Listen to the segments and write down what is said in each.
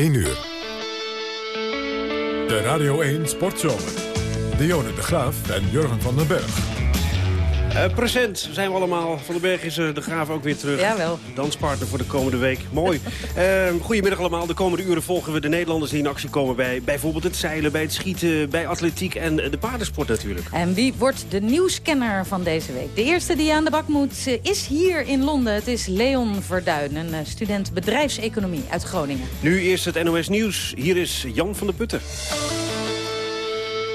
1 uur. De Radio 1 Sportzomer. Dionne de Graaf en Jurgen van den Berg. Uh, present zijn we allemaal. Van den Berg is uh, de Graaf ook weer terug. Jawel. Danspartner voor de komende week. Mooi. Uh, goedemiddag allemaal. De komende uren volgen we de Nederlanders die in actie komen... bij bijvoorbeeld het zeilen, bij het schieten, bij atletiek en de paardensport natuurlijk. En wie wordt de nieuwscanner van deze week? De eerste die aan de bak moet is hier in Londen. Het is Leon Verduin, een student bedrijfseconomie uit Groningen. Nu eerst het NOS Nieuws. Hier is Jan van der Putten.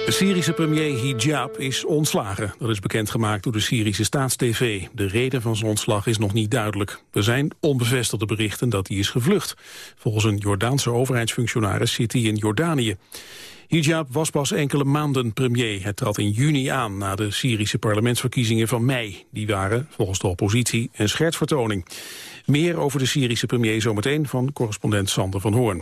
De Syrische premier Hijab is ontslagen. Dat is bekendgemaakt door de Syrische Staatstv. De reden van zijn ontslag is nog niet duidelijk. Er zijn onbevestigde berichten dat hij is gevlucht. Volgens een Jordaanse overheidsfunctionaris zit hij in Jordanië. Hijab was pas enkele maanden premier. Hij trad in juni aan na de Syrische parlementsverkiezingen van mei. Die waren, volgens de oppositie, een schertsvertoning. Meer over de Syrische premier zometeen van correspondent Sander van Hoorn.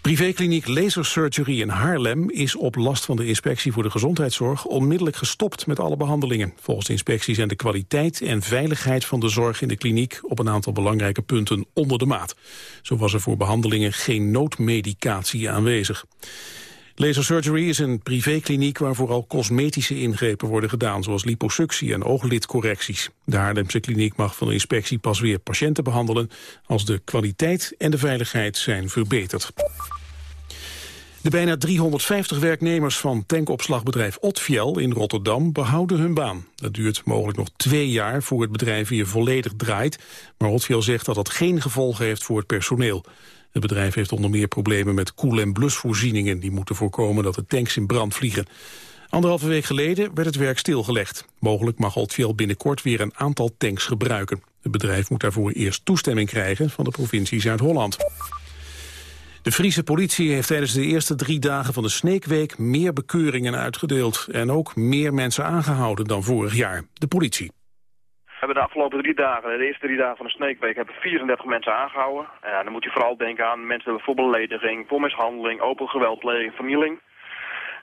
Privékliniek Laser Surgery in Haarlem is op last van de inspectie voor de gezondheidszorg onmiddellijk gestopt met alle behandelingen. Volgens de inspectie zijn de kwaliteit en veiligheid van de zorg in de kliniek op een aantal belangrijke punten onder de maat. Zo was er voor behandelingen geen noodmedicatie aanwezig. Laser Surgery is een privékliniek waar vooral cosmetische ingrepen worden gedaan, zoals liposuctie en ooglidcorrecties. De Haarlemse kliniek mag van de inspectie pas weer patiënten behandelen als de kwaliteit en de veiligheid zijn verbeterd. De bijna 350 werknemers van tankopslagbedrijf Otfiel in Rotterdam behouden hun baan. Dat duurt mogelijk nog twee jaar voor het bedrijf weer volledig draait. Maar Otfiel zegt dat dat geen gevolgen heeft voor het personeel. Het bedrijf heeft onder meer problemen met koel- en blusvoorzieningen... die moeten voorkomen dat de tanks in brand vliegen. Anderhalve week geleden werd het werk stilgelegd. Mogelijk mag Altfiel binnenkort weer een aantal tanks gebruiken. Het bedrijf moet daarvoor eerst toestemming krijgen van de provincie Zuid-Holland. De Friese politie heeft tijdens de eerste drie dagen van de Sneekweek meer bekeuringen uitgedeeld en ook meer mensen aangehouden dan vorig jaar. De politie. Hebben de afgelopen drie dagen, de eerste drie dagen van de Sneekweek, hebben 34 mensen aangehouden. En dan moet je vooral denken aan mensen voor belediging, voor mishandeling, open geweldpleging, vernieling.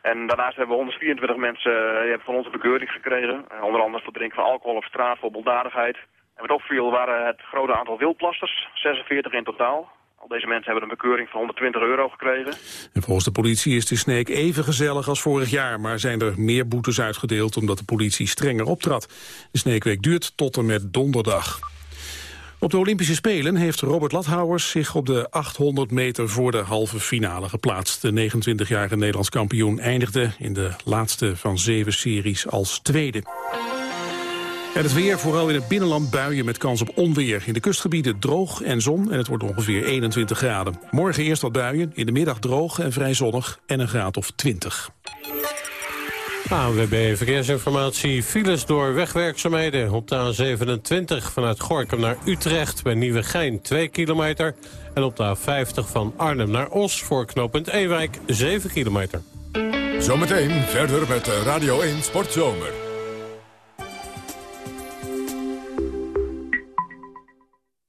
En daarnaast hebben we 124 mensen eh, die hebben van onze bekeuring gekregen. Eh, onder andere voor drinken van alcohol op straat, voor baldadigheid. En wat opviel waren het grote aantal wildplasters, 46 in totaal. Deze mensen hebben een bekeuring van 120 euro gekregen. En volgens de politie is de Sneek even gezellig als vorig jaar... maar zijn er meer boetes uitgedeeld omdat de politie strenger optrad. De Sneekweek duurt tot en met donderdag. Op de Olympische Spelen heeft Robert Lathouwers zich op de 800 meter voor de halve finale geplaatst. De 29-jarige Nederlands kampioen eindigde in de laatste van zeven series als tweede. En het weer, vooral in het binnenland buien met kans op onweer. In de kustgebieden droog en zon en het wordt ongeveer 21 graden. Morgen eerst wat buien, in de middag droog en vrij zonnig en een graad of 20. ANWB Verkeersinformatie. Files door wegwerkzaamheden op de A27 vanuit Gorkum naar Utrecht bij Nieuwegein 2 kilometer. En op de A50 van Arnhem naar Os voor knooppunt Ewijk 7 kilometer. Zometeen verder met Radio 1 Sportzomer.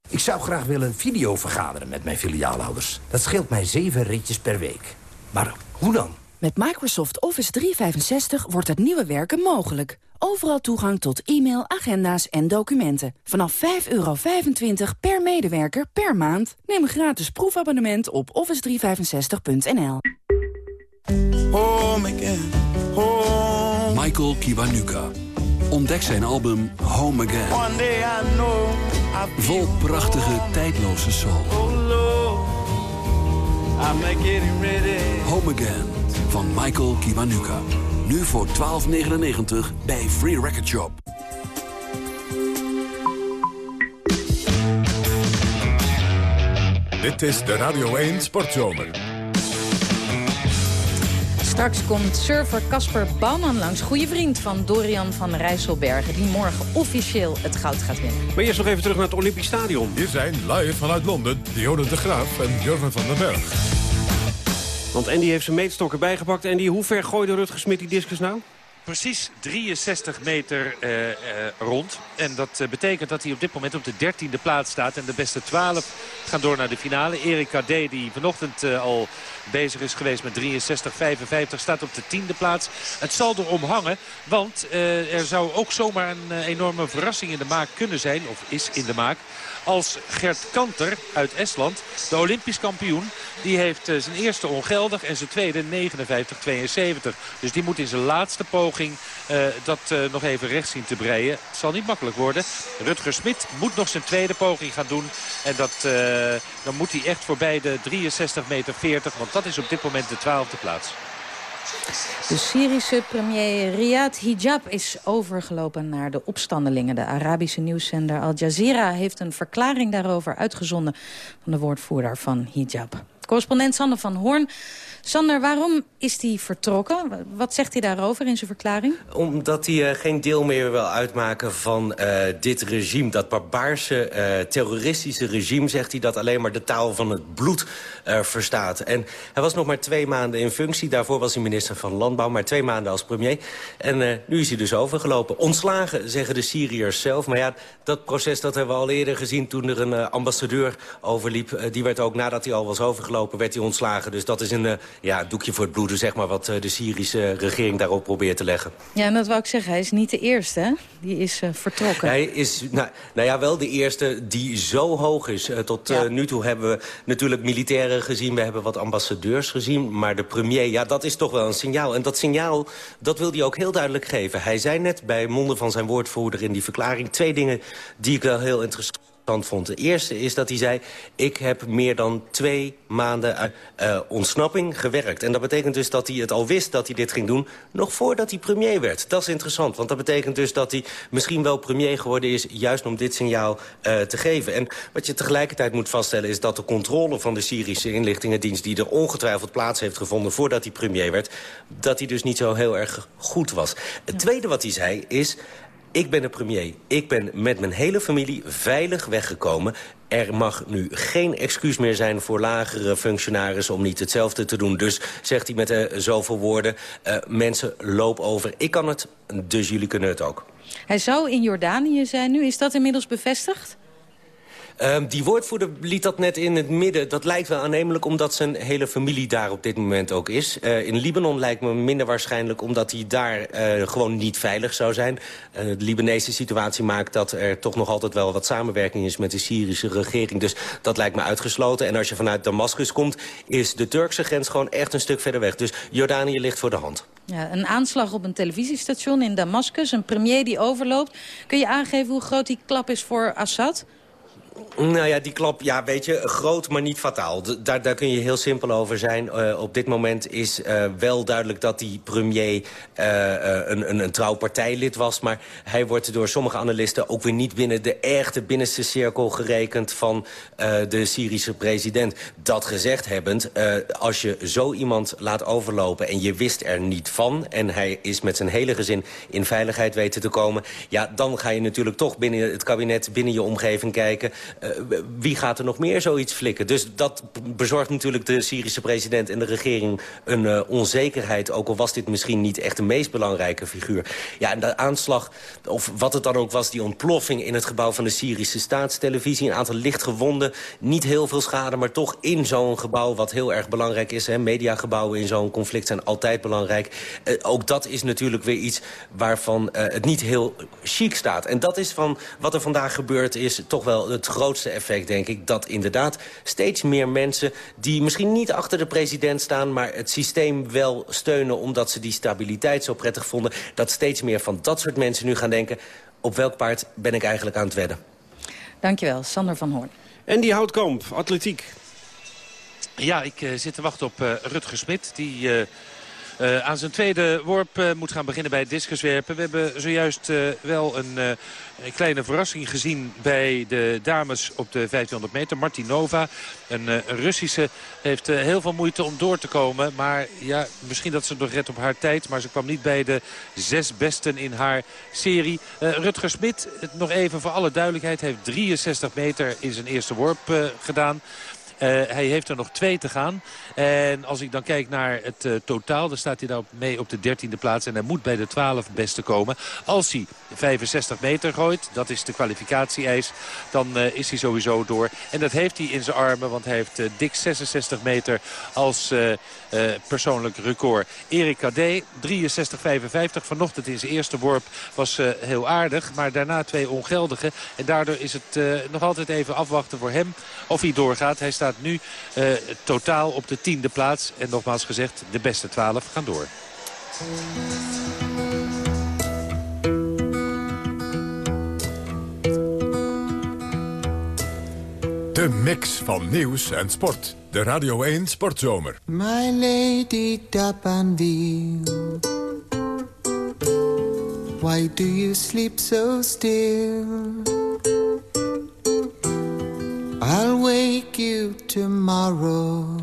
Ik zou graag willen video vergaderen met mijn filiaalhouders. Dat scheelt mij zeven ritjes per week. Maar hoe dan? Met Microsoft Office 365 wordt het nieuwe werken mogelijk. Overal toegang tot e-mail, agenda's en documenten. Vanaf 5,25 per medewerker per maand. Neem een gratis proefabonnement op office365.nl. Home again, home. Michael Kiwanuka. Ontdek zijn album Home Again. Vol prachtige, tijdloze soul. Home Again van Michael Kiwanuka. Nu voor 12,99 bij Free Record Shop. Dit is de Radio 1 Sportzomer. Straks komt surfer Casper Bouwman langs. Goede vriend van Dorian van Rijsselbergen... die morgen officieel het goud gaat winnen. Maar eerst nog even terug naar het Olympisch Stadion. Hier zijn live vanuit Londen Dionne de Graaf en Jurgen van den Berg. Want Andy heeft zijn meetstokken bijgepakt. Andy, hoe ver gooide Rutger Smit die discus nou? Precies 63 meter uh, uh, rond. En dat uh, betekent dat hij op dit moment op de 13e plaats staat. En de beste 12 gaan door naar de finale. Erik Cadet, die vanochtend al bezig is geweest met 63-55, staat op de 10e plaats. Het zal erom hangen, want er zou ook zomaar een enorme verrassing in de maak kunnen zijn. Of is in de maak als Gert Kanter uit Estland, de Olympisch kampioen. Die heeft zijn eerste ongeldig en zijn tweede 59-72. Dus die moet in zijn laatste poging dat nog even recht zien te breien. Het zal niet makkelijk worden. Rutger Smit moet nog zijn tweede poging gaan doen. En dat, dan moet hij echt voorbij de 63 meter 40. Want dat is op dit moment de twaalfde plaats. De Syrische premier Riyad Hijab is overgelopen naar de opstandelingen. De Arabische nieuwszender Al Jazeera heeft een verklaring daarover uitgezonden... van de woordvoerder van Hijab. Correspondent Sander van Hoorn Sander, waarom is hij vertrokken? Wat zegt hij daarover in zijn verklaring? Omdat hij uh, geen deel meer wil uitmaken van uh, dit regime. Dat barbaarse, uh, terroristische regime, zegt hij, dat alleen maar de taal van het bloed verstaat. En hij was nog maar twee maanden in functie. Daarvoor was hij minister van Landbouw, maar twee maanden als premier. En nu is hij dus overgelopen. Ontslagen, zeggen de Syriërs zelf. Maar ja, dat proces dat hebben we al eerder gezien toen er een ambassadeur overliep. die werd ook nadat hij al was overgelopen, werd hij ontslagen. Dus dat is een ja, doekje voor het bloeden, zeg maar, wat eh, de Syrische regering daarop probeert te leggen. Ja, en dat wou ik zeggen. Hij is niet de eerste, hè? Die is uh, vertrokken. Hij is, nou, nou, ja, wel de eerste die zo hoog is. Uh, tot ja. nu toe hebben we natuurlijk militairen gezien. We hebben wat ambassadeurs gezien. Maar de premier, ja, dat is toch wel een signaal. En dat signaal, dat wil hij ook heel duidelijk geven. Hij zei net bij monden van zijn woordvoerder in die verklaring... twee dingen die ik wel heel interessant vond. De eerste is dat hij zei, ik heb meer dan twee maanden uh, ontsnapping gewerkt. En dat betekent dus dat hij het al wist dat hij dit ging doen... nog voordat hij premier werd. Dat is interessant, want dat betekent dus dat hij misschien wel premier geworden is... juist om dit signaal uh, te geven. En wat je tegelijkertijd moet vaststellen is dat de controle van de Syrische inlichtingendienst... die er ongetwijfeld plaats heeft gevonden voordat hij premier werd... dat hij dus niet zo heel erg goed was. Het tweede wat hij zei is... Ik ben de premier. Ik ben met mijn hele familie veilig weggekomen. Er mag nu geen excuus meer zijn voor lagere functionarissen om niet hetzelfde te doen. Dus zegt hij met uh, zoveel woorden, uh, mensen loop over. Ik kan het, dus jullie kunnen het ook. Hij zou in Jordanië zijn nu. Is dat inmiddels bevestigd? Um, die woordvoerder liet dat net in het midden. Dat lijkt wel aannemelijk omdat zijn hele familie daar op dit moment ook is. Uh, in Libanon lijkt me minder waarschijnlijk omdat hij daar uh, gewoon niet veilig zou zijn. Uh, de Libanese situatie maakt dat er toch nog altijd wel wat samenwerking is met de Syrische regering. Dus dat lijkt me uitgesloten. En als je vanuit Damascus komt, is de Turkse grens gewoon echt een stuk verder weg. Dus Jordanië ligt voor de hand. Ja, een aanslag op een televisiestation in Damascus, een premier die overloopt. Kun je aangeven hoe groot die klap is voor Assad? Nou ja, die klap, ja, weet je, groot, maar niet fataal. daar, daar kun je heel simpel over zijn. Uh, op dit moment is uh, wel duidelijk dat die premier uh, een, een, een trouw partijlid was. Maar hij wordt door sommige analisten ook weer niet binnen de echte binnenste cirkel gerekend van de Syrische president. Dat gezegd hebbend, als je zo iemand laat overlopen en je wist er niet van... en hij is met zijn hele gezin in veiligheid weten te komen... ja, dan ga je natuurlijk toch binnen het kabinet, binnen je omgeving kijken... Uh, wie gaat er nog meer zoiets flikken? Dus dat bezorgt natuurlijk de Syrische president en de regering een uh, onzekerheid. Ook al was dit misschien niet echt de meest belangrijke figuur. Ja, en de aanslag, of wat het dan ook was, die ontploffing in het gebouw van de Syrische staatstelevisie. Een aantal lichtgewonden, niet heel veel schade, maar toch in zo'n gebouw wat heel erg belangrijk is. Hè. Mediagebouwen in zo'n conflict zijn altijd belangrijk. Uh, ook dat is natuurlijk weer iets waarvan het niet heel chic staat. En dat is van wat er vandaag gebeurd is toch wel het grootste effect, denk ik... dat inderdaad steeds meer mensen die misschien niet achter de president staan... maar het systeem wel steunen omdat ze die stabiliteit zo prettig vonden... dat steeds meer van dat soort mensen nu gaan denken... op welk paard ben ik eigenlijk aan het wedden? Dankjewel, Sander van Hoorn. En die Houtkamp, atletiek. Ja, ik uh, zit te wachten op uh, Rutger Smit. Die uh, uh, aan zijn tweede worp uh, moet gaan beginnen bij het discuswerpen. We hebben zojuist uh, wel een, kleine verrassing gezien bij de dames op de 1500 meter. Martinova, een, een Russische, heeft heel veel moeite om door te komen. Maar ja, misschien dat ze nog redt op haar tijd. Maar ze kwam niet bij de zes besten in haar serie. Rutger Smit, nog even voor alle duidelijkheid, heeft 63 meter in zijn eerste worp gedaan. Hij heeft er nog twee te gaan. En als ik dan kijk naar het totaal, dan staat hij daar mee op de dertiende plaats. En hij moet bij de 12 beste komen. Als hij 65 meter gooit, dat is de kwalificatie-eis, dan is hij sowieso door. En dat heeft hij in zijn armen, want hij heeft dik 66 meter als persoonlijk record. Erik Cadet, 63-55. Vanochtend in zijn eerste worp was heel aardig. Maar daarna twee ongeldige. En daardoor is het nog altijd even afwachten voor hem of hij doorgaat. Hij staat nu totaal op de tiende plaats. En nogmaals gezegd, de beste 12 gaan door. De mix van nieuws en sport. De Radio 1 Sportzomer. My lady Dapanville Why do you sleep so still? I'll wake you tomorrow.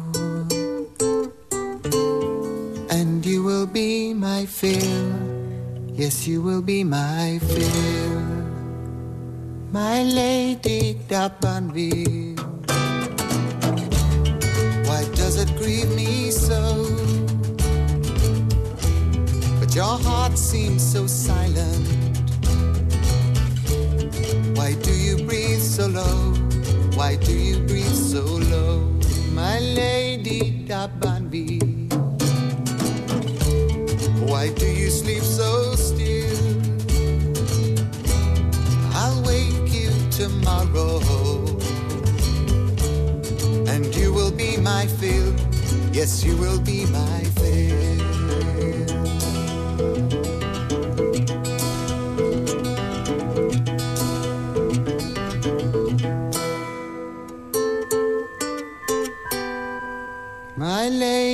And you will be my fill Yes, you will be my fill My lady Dapanville Why does it grieve me so? But your heart seems so silent. Why do you breathe so low? Why do you breathe so low, my lady Dabanbi? Why do you sleep so still? I'll wake you tomorrow, and you will be my fill. Yes, you will be my fill.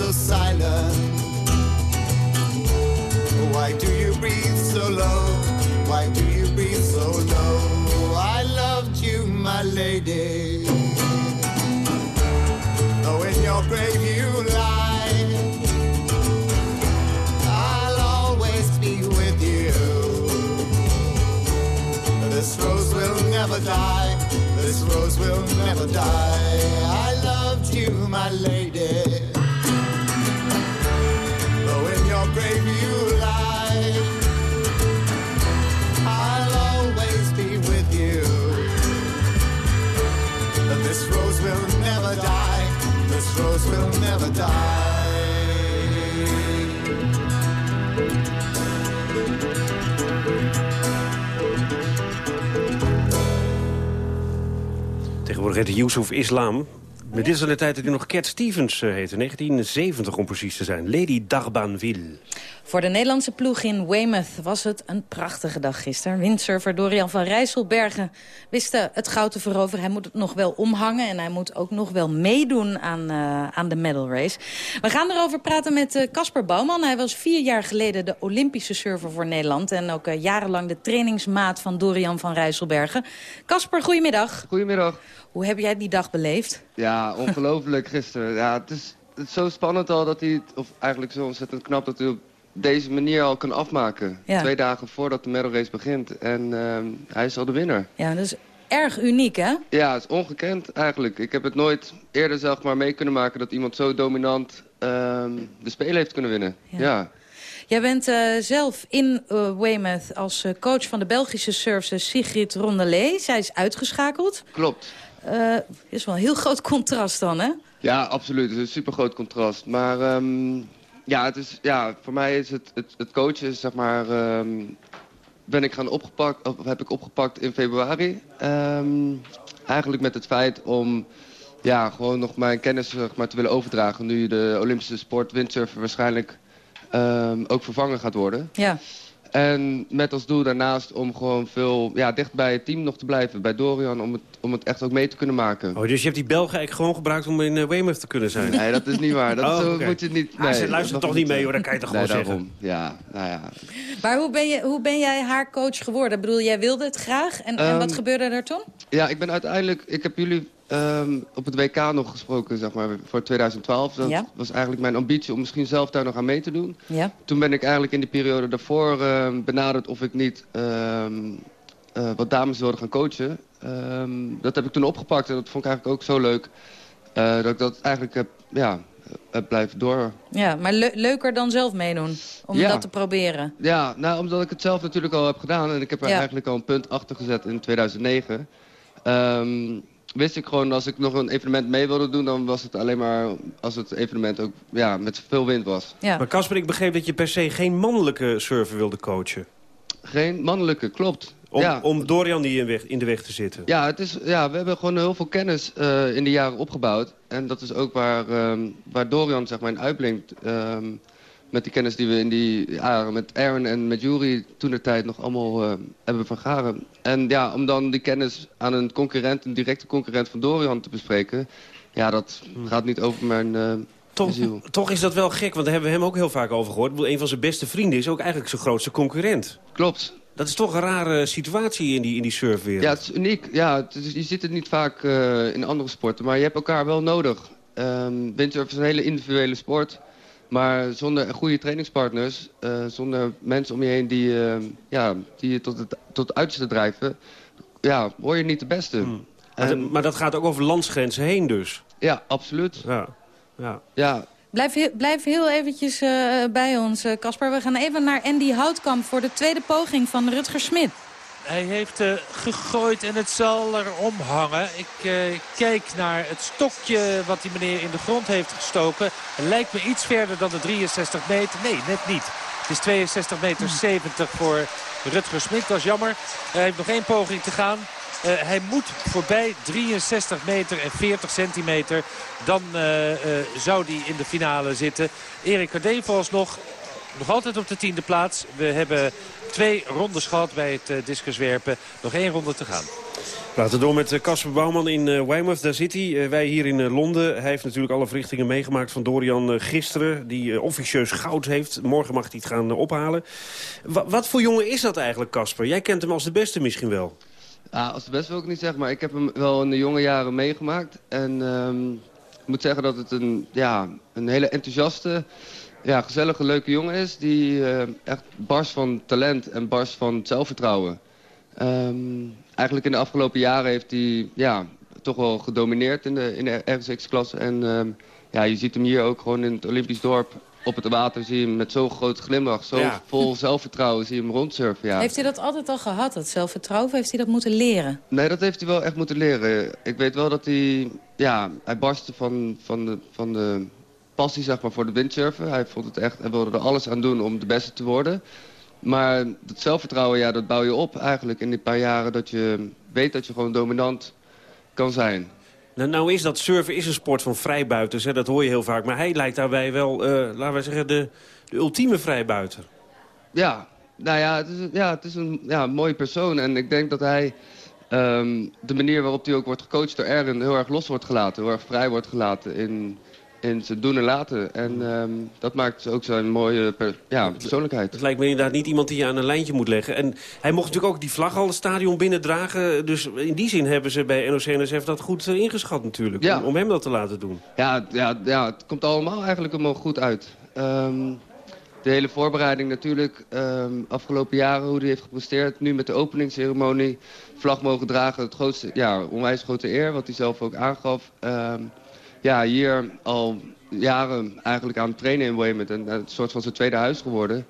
so silent. Why do you breathe so low? Why do you breathe so low? I loved you, my lady. Though in your grave you lie. I'll always be with you. This rose will never die. This rose will never die. I loved you, my lady. Tegenwoordig heet Yusuf Islam. Maar dit is al de tijd dat hij nog Cat Stevens uh, heette. 1970 om precies te zijn. Lady Darbanville. Voor de Nederlandse ploeg in Weymouth was het een prachtige dag gisteren. Windsurfer Dorian van Rijsselbergen wist het goud te veroveren. Hij moet het nog wel omhangen en hij moet ook nog wel meedoen aan, uh, aan de medal race. We gaan erover praten met Casper uh, Bouwman. Hij was vier jaar geleden de Olympische surfer voor Nederland... en ook uh, jarenlang de trainingsmaat van Dorian van Rijsselbergen. Casper, goedemiddag. Goedemiddag. Hoe heb jij die dag beleefd? Ja, ongelooflijk gisteren. Ja, het, is, het is zo spannend al dat hij, of eigenlijk zo ontzettend knap dat hij op deze manier al kan afmaken. Ja. Twee dagen voordat de medal race begint. En uh, hij is al de winnaar. Ja, dus erg uniek, hè? Ja, het is ongekend eigenlijk. Ik heb het nooit eerder zeg maar mee kunnen maken dat iemand zo dominant ehm, de Spelen heeft kunnen winnen. Ja. Jij bent eh, zelf in uh, Weymouth als uh, coach van de Belgische surfer Sigrid Rondelet. Zij is uitgeschakeld. Klopt. is wel een heel groot contrast dan, hè? Ja, absoluut. Het is een super groot contrast. Maar um, ja, het is, ja, voor mij is het, het, het coachen, zeg maar, um, ben ik gaan opgepakt, of heb ik opgepakt in februari. Um, eigenlijk met het feit om ja, gewoon nog mijn kennis zeg maar, te willen overdragen. Nu de Olympische sport windsurfen waarschijnlijk um, ook vervangen gaat worden. Ja. En met als doel daarnaast om gewoon veel ja, dicht bij het team nog te blijven. Bij Dorian, om het, om het echt ook mee te kunnen maken. Oh, dus je hebt die Belgen eigenlijk gewoon gebruikt om in uh, Weymouth te kunnen zijn? Nee, dat is niet waar. Dat oh, okay. moet je niet... Nee, ah, ze luistert toch niet mee hoor, dat kan je toch nee, gewoon daarom. zeggen? Ja, nou ja. Maar hoe ben, je, hoe ben jij haar coach geworden? Ik bedoel, jij wilde het graag. En, um, en wat gebeurde er toen? Ja, ik ben uiteindelijk... Ik heb jullie Um, op het WK nog gesproken, zeg maar, voor 2012. Dat ja. was eigenlijk mijn ambitie om misschien zelf daar nog aan mee te doen. Ja. Toen ben ik eigenlijk in die periode daarvoor uh, benaderd of ik niet um, uh, wat dames wilde gaan coachen. Um, dat heb ik toen opgepakt en dat vond ik eigenlijk ook zo leuk. Uh, dat ik dat eigenlijk heb, ja, blijven door. Ja, maar le leuker dan zelf meedoen, om ja. dat te proberen. Ja, nou, omdat ik het zelf natuurlijk al heb gedaan. En ik heb er ja. eigenlijk al een punt achter gezet in 2009 wist ik gewoon als ik nog een evenement mee wilde doen... dan was het alleen maar als het evenement ook ja, met veel wind was. Ja. Maar Casper, ik begreep dat je per se geen mannelijke surfer wilde coachen. Geen mannelijke, klopt. Om, ja. om Dorian die in, weg, in de weg te zitten. Ja, het is, ja, we hebben gewoon heel veel kennis uh, in de jaren opgebouwd. En dat is ook waar, um, waar Dorian zeg maar, in uitblinkt. Um, met die kennis die we in die jaren met Aaron en met Jury toen de tijd nog allemaal uh, hebben vergaren. En ja, om dan die kennis aan een concurrent, een directe concurrent van Dorian te bespreken... ja, dat hmm. gaat niet over mijn uh, toch, toch is dat wel gek, want daar hebben we hem ook heel vaak over gehoord. Een van zijn beste vrienden is ook eigenlijk zijn grootste concurrent. Klopt. Dat is toch een rare situatie in die, in die surfwereld. Ja, het is uniek. Ja, het is, je ziet het niet vaak uh, in andere sporten, maar je hebt elkaar wel nodig. Um, windsurf is een hele individuele sport... Maar zonder goede trainingspartners, uh, zonder mensen om je heen die, uh, ja, die je tot het, tot het uiterste drijven, ja, word je niet de beste. Hmm. En, maar, dat, maar, dat gaat ook over landsgrenzen heen dus? Ja, absoluut. Ja. Ja. ja. Blijf, blijf heel eventjes uh, bij ons, Casper. We gaan even naar Andy Houtkamp voor de tweede poging van Rutger Smit. Hij heeft uh, gegooid en het zal erom hangen. Ik uh, kijk naar het stokje wat die meneer in de grond heeft gestoken. Het lijkt me iets verder dan de 63 meter. Nee, net niet. Het is 62 meter 70 voor Rutger Smit. Dat is jammer. Hij heeft nog één poging te gaan. Uh, hij moet voorbij 63 meter en 40 centimeter. Dan zou hij in de finale zitten. Erik Cardé vooralsnog nog altijd op de tiende plaats. We hebben twee rondes gehad bij het uh, discuswerpen. Nog één ronde te gaan. Laten we door met Casper Bouwman in uh, Weymouth. Daar zit hij. Wij hier in Londen. Hij heeft natuurlijk alle verrichtingen meegemaakt van Dorian gisteren. Die officieus goud heeft. Morgen mag hij het gaan ophalen. Wat voor jongen is dat eigenlijk, Casper? Jij kent hem als de beste misschien wel. Ja, als de beste wil ik niet zeggen. Maar ik heb hem wel in de jonge jaren meegemaakt. En um, ik moet zeggen dat het een, ja, een hele enthousiaste ja, gezellige, leuke jongen is. Die uh, echt barst van talent en barst van zelfvertrouwen. Um, eigenlijk in de afgelopen jaren heeft hij ja, toch wel gedomineerd in de, in de RSX-klasse. En um, ja, je ziet hem hier ook gewoon in het Olympisch dorp op het water. Zie je hem met zo'n grote glimlach, zo ja. vol zelfvertrouwen, zie je hem rondsurfen. Ja. Heeft hij dat altijd al gehad, dat zelfvertrouwen? Of heeft hij dat moeten leren? Nee, dat heeft hij wel echt moeten leren. Ik weet wel dat hij, ja, hij barstte van, van de... Van de passie zeg maar, voor de windsurfen. Hij vond het echt, hij wilde er alles aan doen om de beste te worden. Maar dat zelfvertrouwen, ja, dat bouw je op eigenlijk in die paar jaren dat je weet dat je gewoon dominant kan zijn. Nou, nou is dat surfen is een sport van vrijbuiters, hè? dat hoor je heel vaak. Maar hij lijkt daarbij wel, uh, laten we zeggen, de, de ultieme vrijbuiter. Ja, nou ja, het is, ja, het is een ja, mooie persoon. En ik denk dat hij um, de manier waarop hij ook wordt gecoacht door Erwin heel erg los wordt gelaten. Heel erg vrij wordt gelaten in in zijn doen en laten. En um, dat maakt ook zijn mooie per, ja, persoonlijkheid. Het lijkt me inderdaad niet iemand die je aan een lijntje moet leggen. En hij mocht natuurlijk ook die vlag al het stadion binnendragen. Dus in die zin hebben ze bij NOC-NSF dat goed uh, ingeschat natuurlijk. Ja. Om, om, hem dat te laten doen. Ja, ja, ja, het komt allemaal eigenlijk helemaal goed uit. Um, de hele voorbereiding natuurlijk. ehm, afgelopen jaren hoe hij heeft gepresteerd. Nu met de openingsceremonie. Vlag mogen dragen. Het grootste, ja, onwijs grote eer. Wat hij zelf ook aangaf. Ehm, ja, hier al jaren eigenlijk aan het trainen in Weymouth. En het is een soort van zijn tweede huis geworden.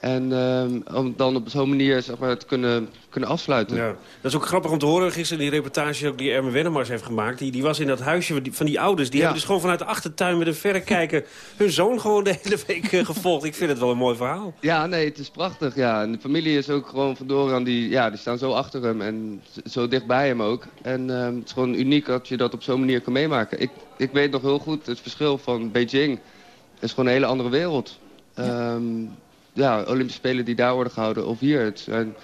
En ehm, om dan op zo'n manier zeg maar, te kunnen, kunnen afsluiten. Ja. Dat is ook grappig om te horen. Gisteren die reportage ook die Erme Wennemars heeft gemaakt. Die, die was in dat huisje van die, ouders. Die Ja. hebben dus gewoon vanuit de achtertuin met een verrekijker... hun zoon gewoon de hele week eh, gevolgd. Ik vind het wel een mooi verhaal. Ja, nee, het is prachtig. Ja. En de familie is ook gewoon vandoor aan die, ja, die staan zo achter hem en zo dicht bij hem ook. En ehm, het is gewoon uniek dat je dat op zo'n manier kan meemaken. Ik, ik weet nog heel goed het verschil van Beijing. Het is gewoon een hele andere wereld. Ja. Ja, Olympische Spelen die daar worden gehouden of hier. Het zijn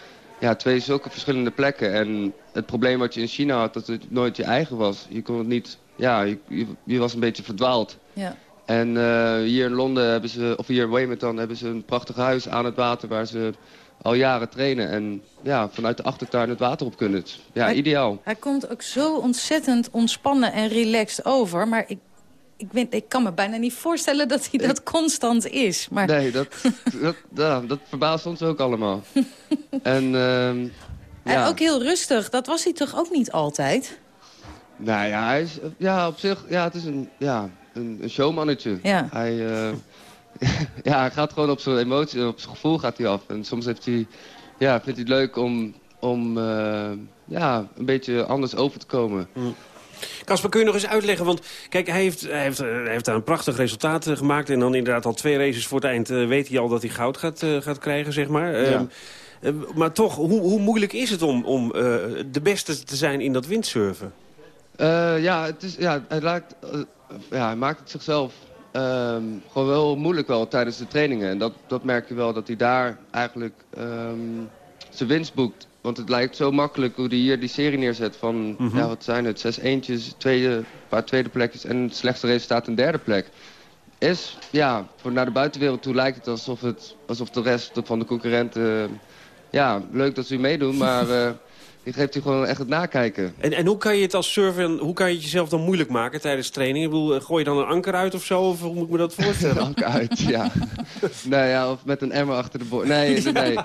ja, twee zulke verschillende plekken. En het probleem wat je in China had, dat het nooit je eigen was. Je kon het niet, ja, je, je, je was een beetje verdwaald. Ja. En eh, hier in Londen hebben ze, of hier in Weymouth dan, hebben ze een prachtig huis aan het water waar ze al jaren trainen. En ja, vanuit de achtertuin het water op kunnen. Ja, Hij- ideaal. Hij komt ook zo ontzettend ontspannen en relaxed over. Maar ik, ik, ik kan me bijna niet voorstellen dat hij dat constant is. Maar Nee, dat, dat, ja, dat verbaast ons ook allemaal. en ehm, en ja, ook heel rustig. Dat was hij toch ook niet altijd? nou ja, hij is, ja, op zich, ja, het is een, ja, een, een showmannetje. Ja. Hij, eh, ja, hij gaat gewoon op zijn emotie, op zijn gevoel gaat hij af. En soms heeft hij, ja, vindt hij het leuk om, om eh, ja, een beetje anders over te komen. Casper, kun je nog eens uitleggen? Want kijk, hij heeft, hij heeft, eh, hij heeft daar een prachtig resultaat eh, gemaakt. En dan inderdaad al twee races voor het eind eh, weet hij al dat hij goud gaat, gaat krijgen, zeg maar. Ehm, eh, maar toch, hoe, hoe moeilijk is het om, om de beste te zijn in dat windsurfen? Ja, het is, ja, hij, ja, hij maakt het zichzelf ehm, gewoon wel moeilijk wel tijdens de trainingen. En dat, dat merk je wel, dat hij daar eigenlijk ehm, zijn winst boekt. Want het lijkt zo makkelijk hoe hij hier die serie neerzet van, Mhm. ja, wat zijn het, zes eentjes, tweede, een paar tweede plekjes en het slechtste resultaat een derde plek. Is, ja, voor naar de buitenwereld toe lijkt het alsof, het, alsof de rest van de concurrenten, eh, ja, leuk dat ze meedoen, maar die geeft hij gewoon echt het nakijken. En, en hoe kan je het als surfer, hoe kan je het jezelf dan moeilijk maken tijdens training? Ik bedoel, eh, gooi je dan een anker uit of zo? Of hoe moet ik me dat voorstellen? Een anker uit, ja. nee, ja. Of met een emmer achter de boord. Nee, nee, nee.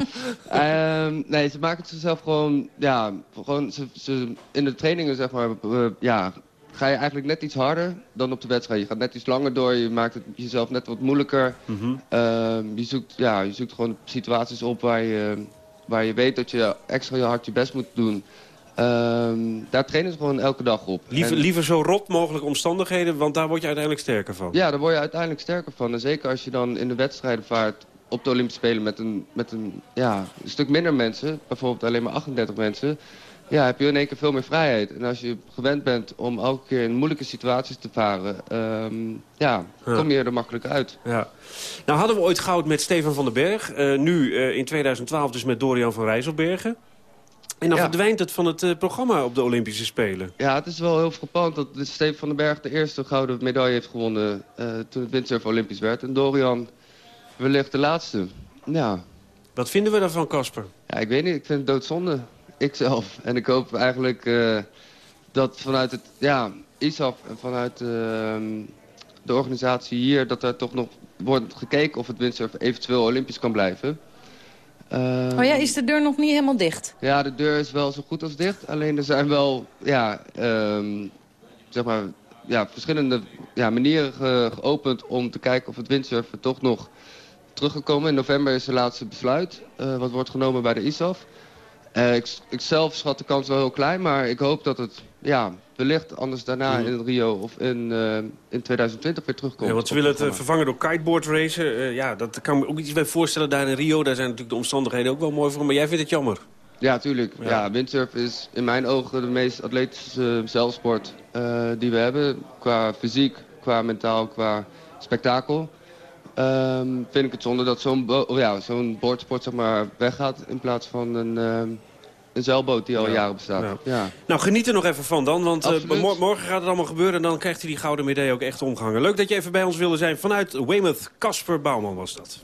Ehm, nee, ze maken het zichzelf gewoon... Ja, gewoon ze, ze, in de trainingen, zeg maar... eh, ja, ga je eigenlijk net iets harder dan op de wedstrijd. Je gaat net iets langer door. Je maakt het jezelf net wat moeilijker. Mhm. Ehm, je, zoekt, ja, je zoekt gewoon situaties op waar je, waar je weet dat je extra hard je best moet doen. Ehm, daar trainen ze gewoon elke dag op. Liever, En- liever zo rot mogelijke omstandigheden, want daar word je uiteindelijk sterker van. ja, daar word je uiteindelijk sterker van. En zeker als je dan in de wedstrijden vaart op de Olympische Spelen met een, met een, ja, een stuk minder mensen. Bijvoorbeeld alleen maar 38 mensen. Ja, heb je in één keer veel meer vrijheid. En als je gewend bent om elke keer in moeilijke situaties te varen... ehm, ja, kom je er makkelijk uit. Ja. Nou hadden we ooit goud met Stefan van den Berg. Eh, nu eh, in 2012 dus met Dorian van Rijsselbergen. En dan Ja. verdwijnt het van het eh, programma op de Olympische Spelen. Ja, het is wel heel frappant dat Steven van den Berg de eerste gouden medaille heeft gewonnen... toen het windsurf Olympisch werd. En Dorian wellicht de laatste. Ja, Wat vinden we daarvan, Casper? Ja, ik weet niet. Ik vind het doodzonde. Ikzelf. En ik hoop eigenlijk eh, dat vanuit het ja, ISAF en vanuit ehm, de organisatie hier... dat er toch nog wordt gekeken of het windsurf eventueel olympisch kan blijven. Ehm, Oh ja, is de deur nog niet helemaal dicht? ja, de deur is wel zo goed als dicht. Alleen er zijn wel ja, ehm, zeg maar, ja, verschillende ja, manieren ge- geopend om te kijken of het windsurfen toch nog teruggekomen. In november is het laatste besluit, eh, wat wordt genomen bij de ISAF. Eh, ik, ik zelf schat de kans wel heel klein, maar ik hoop dat het ja, wellicht anders daarna Mhm. in Rio of in, eh, in 2020 weer terugkomt. Ja, want ze willen het eh, vervangen door kiteboard racen. Ja, dat kan me ook iets bij voorstellen daar in Rio. Daar zijn natuurlijk de omstandigheden ook wel mooi voor. Maar jij vindt het jammer. Ja, tuurlijk. Ja. Ja. windsurf is in mijn ogen de meest atletische zeilsport eh, die we hebben. Qua fysiek, qua mentaal, qua spektakel. Ehm, vind ik het zonde dat zo'n bo- oh ja, zo'n boordsport zeg maar, weggaat in plaats van een, ehm, een zeilboot die al Ja. jaren bestaat. Ja. Ja. Nou, geniet er nog even van dan. Want eh, mor- morgen gaat het allemaal gebeuren. En dan krijgt hij die gouden medaille ook echt omgehangen. Leuk dat je even bij ons wilde zijn. Vanuit Weymouth, Casper Bouwman was dat.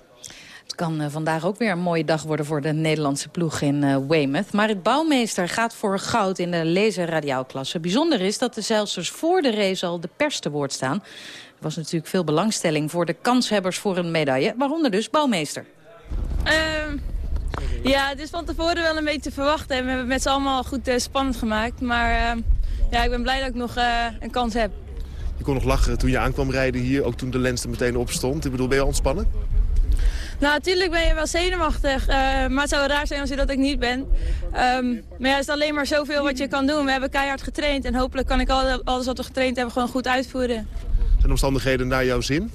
Het kan eh, vandaag ook weer een mooie dag worden voor de Nederlandse ploeg in eh, Weymouth. Marit Bouwmeester gaat voor goud in de laser radiaalklasse. Bijzonder is dat de zeilsters voor de race al de pers te woord staan. Was natuurlijk veel belangstelling voor de kanshebbers voor een medaille. Waaronder dus bouwmeester. Ehm, ja, het is van tevoren wel een beetje te verwachten. En we hebben het met z'n allemaal goed uh, spannend gemaakt. Maar uh, ja, ik ben blij dat ik nog uh, een kans heb. Je kon nog lachen toen je aankwam rijden hier, ook toen de lens er meteen op stond. Ik bedoel, ben je ontspannen? Nou, natuurlijk ben je wel zenuwachtig. maar het zou raar zijn als je dat ik niet ben. Um, maar ja, het is alleen maar zoveel wat je kan doen. We hebben keihard getraind. En hopelijk kan ik alles wat we getraind hebben gewoon goed uitvoeren. Zijn omstandigheden naar jouw zin?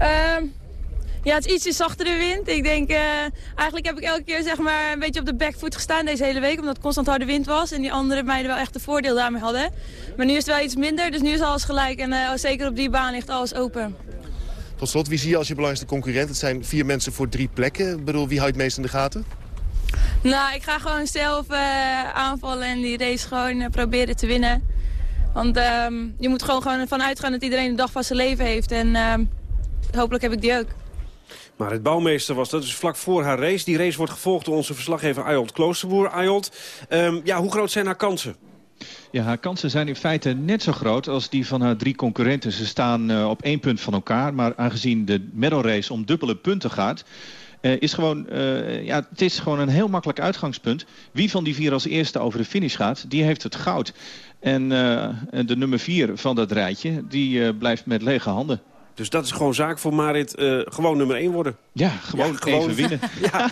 Um, ja, het is ietsje zachtere wind. Ik denk, uh, eigenlijk heb ik elke keer zeg maar, een beetje op de backfoot gestaan deze hele week. Omdat het constant harde wind was. En die andere meiden wel echt een voordeel daarmee hadden. Maar nu is het wel iets minder, dus nu is alles gelijk. En uh, zeker op die baan ligt alles open. Tot slot, wie zie je als je belangrijkste concurrent? Het zijn vier mensen voor drie plekken. Ik bedoel, wie houdt het meest in de gaten? Nou, ik ga gewoon zelf uh, aanvallen en die race gewoon proberen te winnen. Want um, je moet gewoon, gewoon ervan uitgaan dat iedereen een dag van zijn leven heeft. En um, hopelijk heb ik die ook. Maar het bouwmeester was dat dus vlak voor haar race. Die race wordt gevolgd door onze verslaggever Ayolt Kloosterboer. Ayolt, um, ja, hoe groot zijn haar kansen? Ja, haar kansen zijn in feite net zo groot als die van haar drie concurrenten. Ze staan uh, op één punt van elkaar, maar aangezien de medal race om dubbele punten gaat... Uh, is gewoon, uh, ja, het is gewoon een heel makkelijk uitgangspunt. Wie van die vier als eerste over de finish gaat, die heeft het goud. En de nummer vier van dat rijtje, die blijft met lege handen. Dus dat is gewoon zaak voor Marit. Uh, gewoon nummer 1 worden. Ja, gewoon, ja, gewoon even winnen. ja,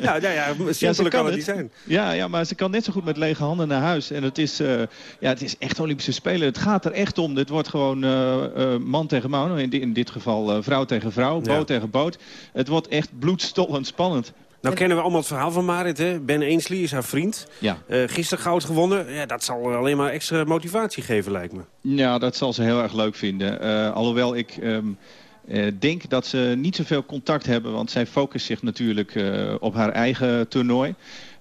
ja, ja, ja, simpeler kan, het niet zijn. Ja, ja, maar ze kan net zo goed met lege handen naar huis. En het is, uh, ja, het is echt Olympische Spelen. Het gaat er echt om. Het wordt gewoon uh, man tegen man. In, in dit geval vrouw tegen vrouw, boot ja. tegen boot. Het wordt echt bloedstollend spannend. Nou kennen we allemaal het verhaal van Marit. Hè? Ben Ainsley is haar vriend. Ja. Uh, gisteren goud gewonnen. Ja, dat zal alleen maar extra motivatie geven, lijkt me. Ja, dat zal ze heel erg leuk vinden. Uh, alhoewel ik... Um, uh, denk dat ze niet zoveel contact hebben, want zij focust zich natuurlijk uh, op haar eigen toernooi.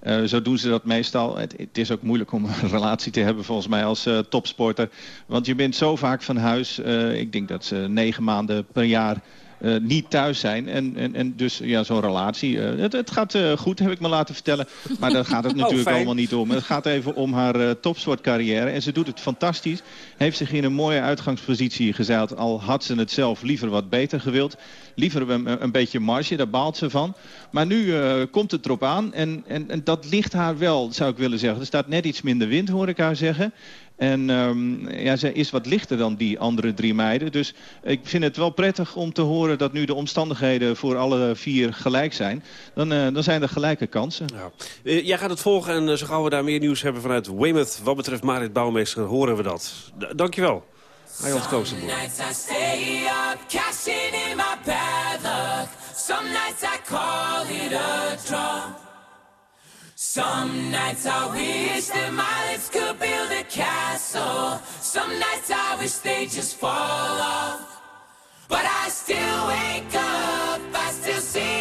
Uh, zo doen ze dat meestal. Het, het, is ook moeilijk om een relatie te hebben volgens mij als topsporter. Want je bent zo vaak van huis. ik denk dat ze negen maanden per jaar uh, niet thuis zijn. En, en, en dus ja, zo'n relatie. Uh, het, het, gaat uh, goed, heb ik me laten vertellen. Maar daar gaat het natuurlijk oh, allemaal niet om. Het gaat even om haar topsportcarrière. En ze doet het fantastisch. Heeft zich in een mooie uitgangspositie gezeild. Al had ze het zelf liever wat beter gewild. Liever een, een beetje marge, daar baalt ze van. Maar nu komt het erop aan. En, en, en dat ligt haar wel, zou ik willen zeggen. Er staat net iets minder wind, hoor ik haar zeggen. En um, ja, zij is wat lichter dan die andere drie meiden. Dus ik vind het wel prettig om te horen dat nu de omstandigheden voor alle vier gelijk zijn. Dan, uh, dan zijn er gelijke kansen. Ja. Uh, jij gaat het volgen en uh, zo gauw we daar meer nieuws hebben vanuit Weymouth. Wat betreft Marit Bouwmeester horen we dat. D dankjewel. Arjan Kloosterboer. Some nights I call it a draw. Some nights I wish that my lips could build a castle. Some nights I wish they just fall off. But I still wake up, I still see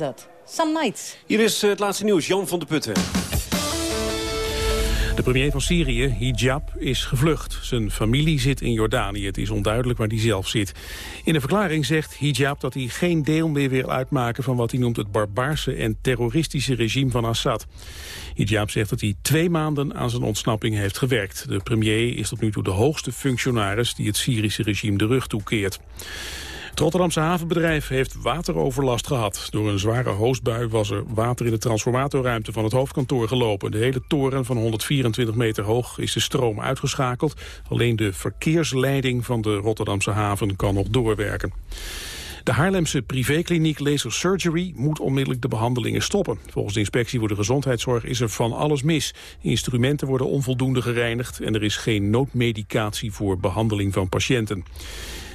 dat. Some Nights. Hier is eh, het laatste nieuws. Jan van de Putten. De premier van Syrië, Hijab, is gevlucht. Zijn familie zit in Jordanië. Het is onduidelijk waar hij zelf zit. In de verklaring zegt Hijab dat hij geen deel meer wil uitmaken... van wat hij noemt het barbaarse en terroristische regime van Assad. Hijab zegt dat hij twee maanden aan zijn ontsnapping heeft gewerkt. De premier is tot nu toe de hoogste functionaris... die het Syrische regime de rug toekeert. Het Rotterdamse havenbedrijf heeft wateroverlast gehad. Door een zware hoosbui was er water in de transformatorruimte van het hoofdkantoor gelopen. De hele toren van 124 meter hoog is de stroom uitgeschakeld. Alleen de verkeersleiding van de Rotterdamse haven kan nog doorwerken. De Haarlemse privékliniek Laser Surgery moet onmiddellijk de behandelingen stoppen. Volgens de inspectie voor de gezondheidszorg is er van alles mis. Instrumenten worden onvoldoende gereinigd en er is geen noodmedicatie voor behandeling van patiënten.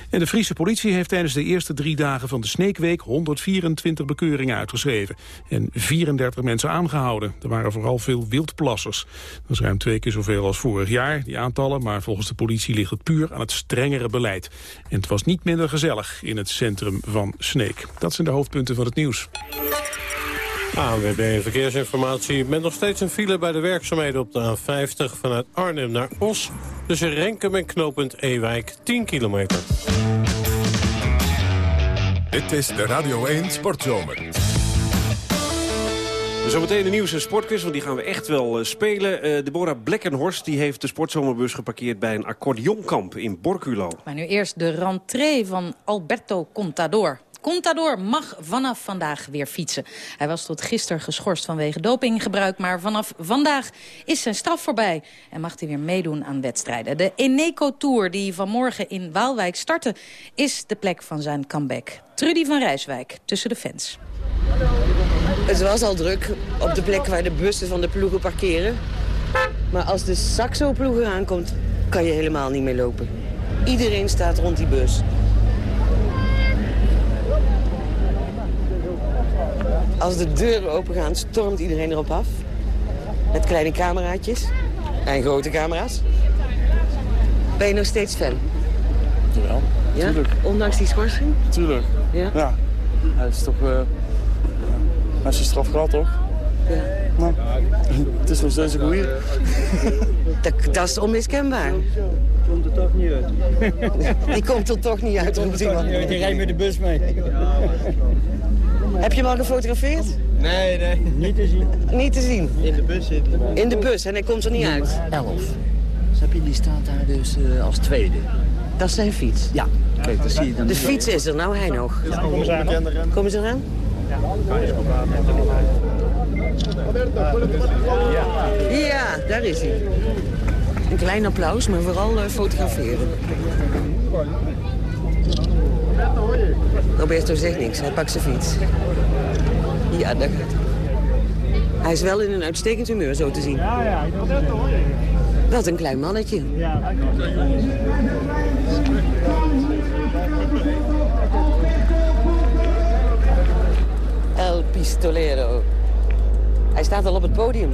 En de Friese politie heeft tijdens de eerste drie dagen van de Sneekweek 124 bekeuringen uitgeschreven en 34 mensen aangehouden. Er waren vooral veel wildplassers. Dat is ruim twee keer zoveel als vorig jaar, die aantallen, maar volgens de politie ligt het puur aan het strengere beleid. En het was niet minder gezellig in het centrum van Sneek. Dat zijn de hoofdpunten van het nieuws. ANWB Verkeersinformatie. Met nog steeds een file bij de werkzaamheden op de A50 vanuit Arnhem naar Os. Tussen Renkum en knooppunt Ewijk 10 kilometer. Dit is de Radio 1 Sportzomer. Zometeen de nieuws en sportquiz, want die gaan we echt wel eh, spelen. Eh, Deborah Blekkenhorst die heeft de sportzomerbus geparkeerd bij een accordeonkamp in Borculo. Maar nu eerst de rentree van Alberto Contador. Contador mag vanaf vandaag weer fietsen. Hij was tot gisteren geschorst vanwege dopinggebruik... maar vanaf vandaag is zijn straf voorbij en mag hij weer meedoen aan wedstrijden. De Eneco Tour, die vanmorgen in Waalwijk startte... is de plek van zijn comeback. Trudy van Rijswijk, tussen de fans. Het was al druk op de plek waar de bussen van de ploegen parkeren. Maar als de Saxo-ploeg aankomt, kan je helemaal niet meer lopen. Iedereen staat rond die bus. Als de deuren opengaan, stormt iedereen erop af. Met kleine cameraatjes en grote camera's. Ben je nog steeds fan? Jawel, Ja? tuurlijk. Ondanks die schorsing? Tuurlijk. Ja? Ja. Hij is toch... eh hij is zijn straf gehad, toch? Ja. Nou, het is nog steeds een goeie. Dat, dat is onmiskenbaar. Komt er toch niet uit. Die komt er toch niet uit, roept iemand. Die rijdt met de bus mee. Heb je hem al gefotografeerd? Nee, nee. Niet te zien. Niet te zien. In de bus zit hij. In de bus en hij komt er niet uit. 11. Snap je, die staat daar dus eh, als tweede. Dat is zijn fiets. Ja. Kijk, dat zie je dan. De fiets is er, nou hij nog. Kom eens aan. Komen ze eraan? Ja, daar is hij. Een klein applaus, maar vooral eh, fotograferen. Roberto zegt niks, hij pakt zijn fiets. Ja, daar gaat hij. Is wel in een uitstekend humeur, zo te zien. Ja, ja, Wat een klein mannetje. El Pistolero. Hij staat al op het podium.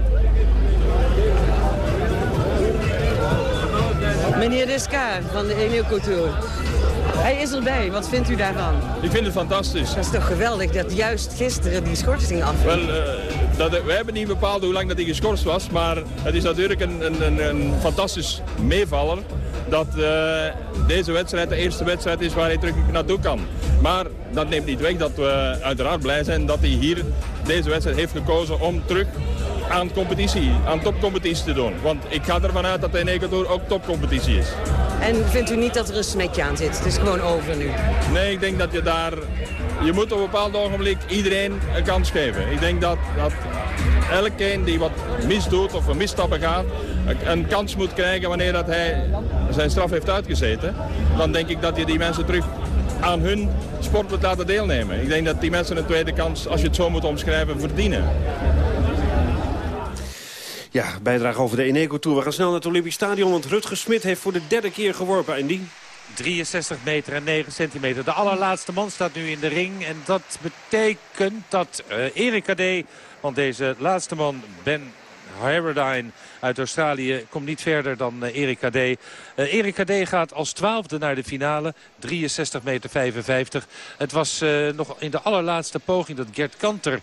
Meneer Descar van de Eneco Tour. Hij is erbij. Wat vindt u daarvan? Ik vind het fantastisch. Dat is toch geweldig dat juist gisteren die schorsing af. Wel, eh, dat, we hebben niet bepaald hoe lang dat hij geschorst was, maar het is natuurlijk een, een, een, een fantastisch meevaller dat eh, deze wedstrijd de eerste wedstrijd is waar hij terug naartoe kan. Maar dat neemt niet weg dat we uiteraard blij zijn dat hij hier deze wedstrijd heeft gekozen om terug aan competitie, aan topcompetitie te doen. Want ik ga ervan uit dat de Ecuador ook topcompetitie is. En vindt u niet dat er een smetje aan zit? Het is gewoon over nu. Nee, ik denk dat je daar... Je moet op een bepaald ogenblik iedereen een kans geven. Ik denk dat, dat elkeen die wat misdoet of een misstappen gaat... een kans moet krijgen wanneer dat hij zijn straf heeft uitgezeten. Dan denk ik dat je die mensen terug aan hun sport moet laten deelnemen. Ik denk dat die mensen een tweede kans, als je het zo moet omschrijven, verdienen. Ja, bijdrage over de Eneco Tour. We gaan snel naar het Olympisch Stadion, want Rutger Smit heeft voor de derde keer geworpen. En die... 63 meter en 9 centimeter. De allerlaatste man staat nu in de ring. En dat betekent dat uh, Erik Kadé, want deze laatste man, Ben Harradine uit Australië komt niet verder dan uh, Erik Kadé. Uh, Erik Kadé gaat als twaalfde naar de finale. 63 meter 55. Het was nog in de allerlaatste poging dat Gert Kanter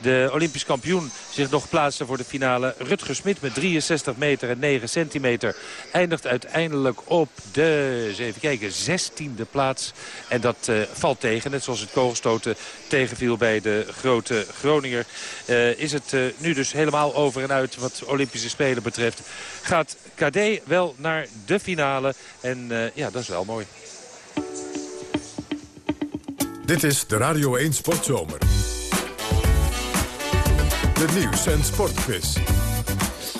de Olympisch kampioen zich nog plaatste voor de finale. Rutger Smit met 63 meter en 9 centimeter eindigt uiteindelijk op de, even kijken, 16e plaats. En dat uh, valt tegen, net zoals het kogelstoten tegenviel bij de grote Groninger. Uh, is het uh, nu dus helemaal over en uit wat Olympische Spelen betreft. Gaat KD wel naar de finale en ja, dat is wel mooi. Dit is de Radio 1 Sportzomer. De nieuws- en sportquiz.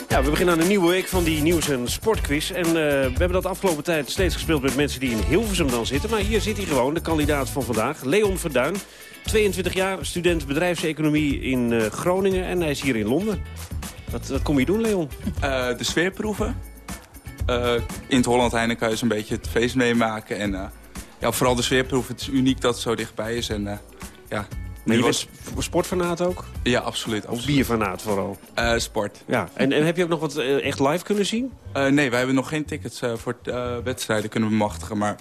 Ja, we beginnen aan een nieuwe week van die nieuws- en sportquiz. En uh, we hebben dat afgelopen tijd steeds gespeeld met mensen die in Hilversum dan zitten. Maar hier zit hij gewoon, de kandidaat van vandaag, Leon Verduin. 22 jaar, student bedrijfseconomie in uh, Groningen en hij is hier in Londen. Wat, wat kom je doen, Leon? Uh, de sfeerproeven. in het Holland Heinekenhuis een beetje het feest meemaken. En ja, vooral de sfeerproeven. Het is uniek dat het zo dichtbij is. En ja, maar je was sportfanaat ook? Ja, absoluut. Of bierfanaat vooral? Uh, sport. Ja. En, en heb je ook nog wat uh, echt live kunnen zien? Uh, nee, wij hebben nog geen tickets voor wedstrijden kunnen bemachtigen. Maar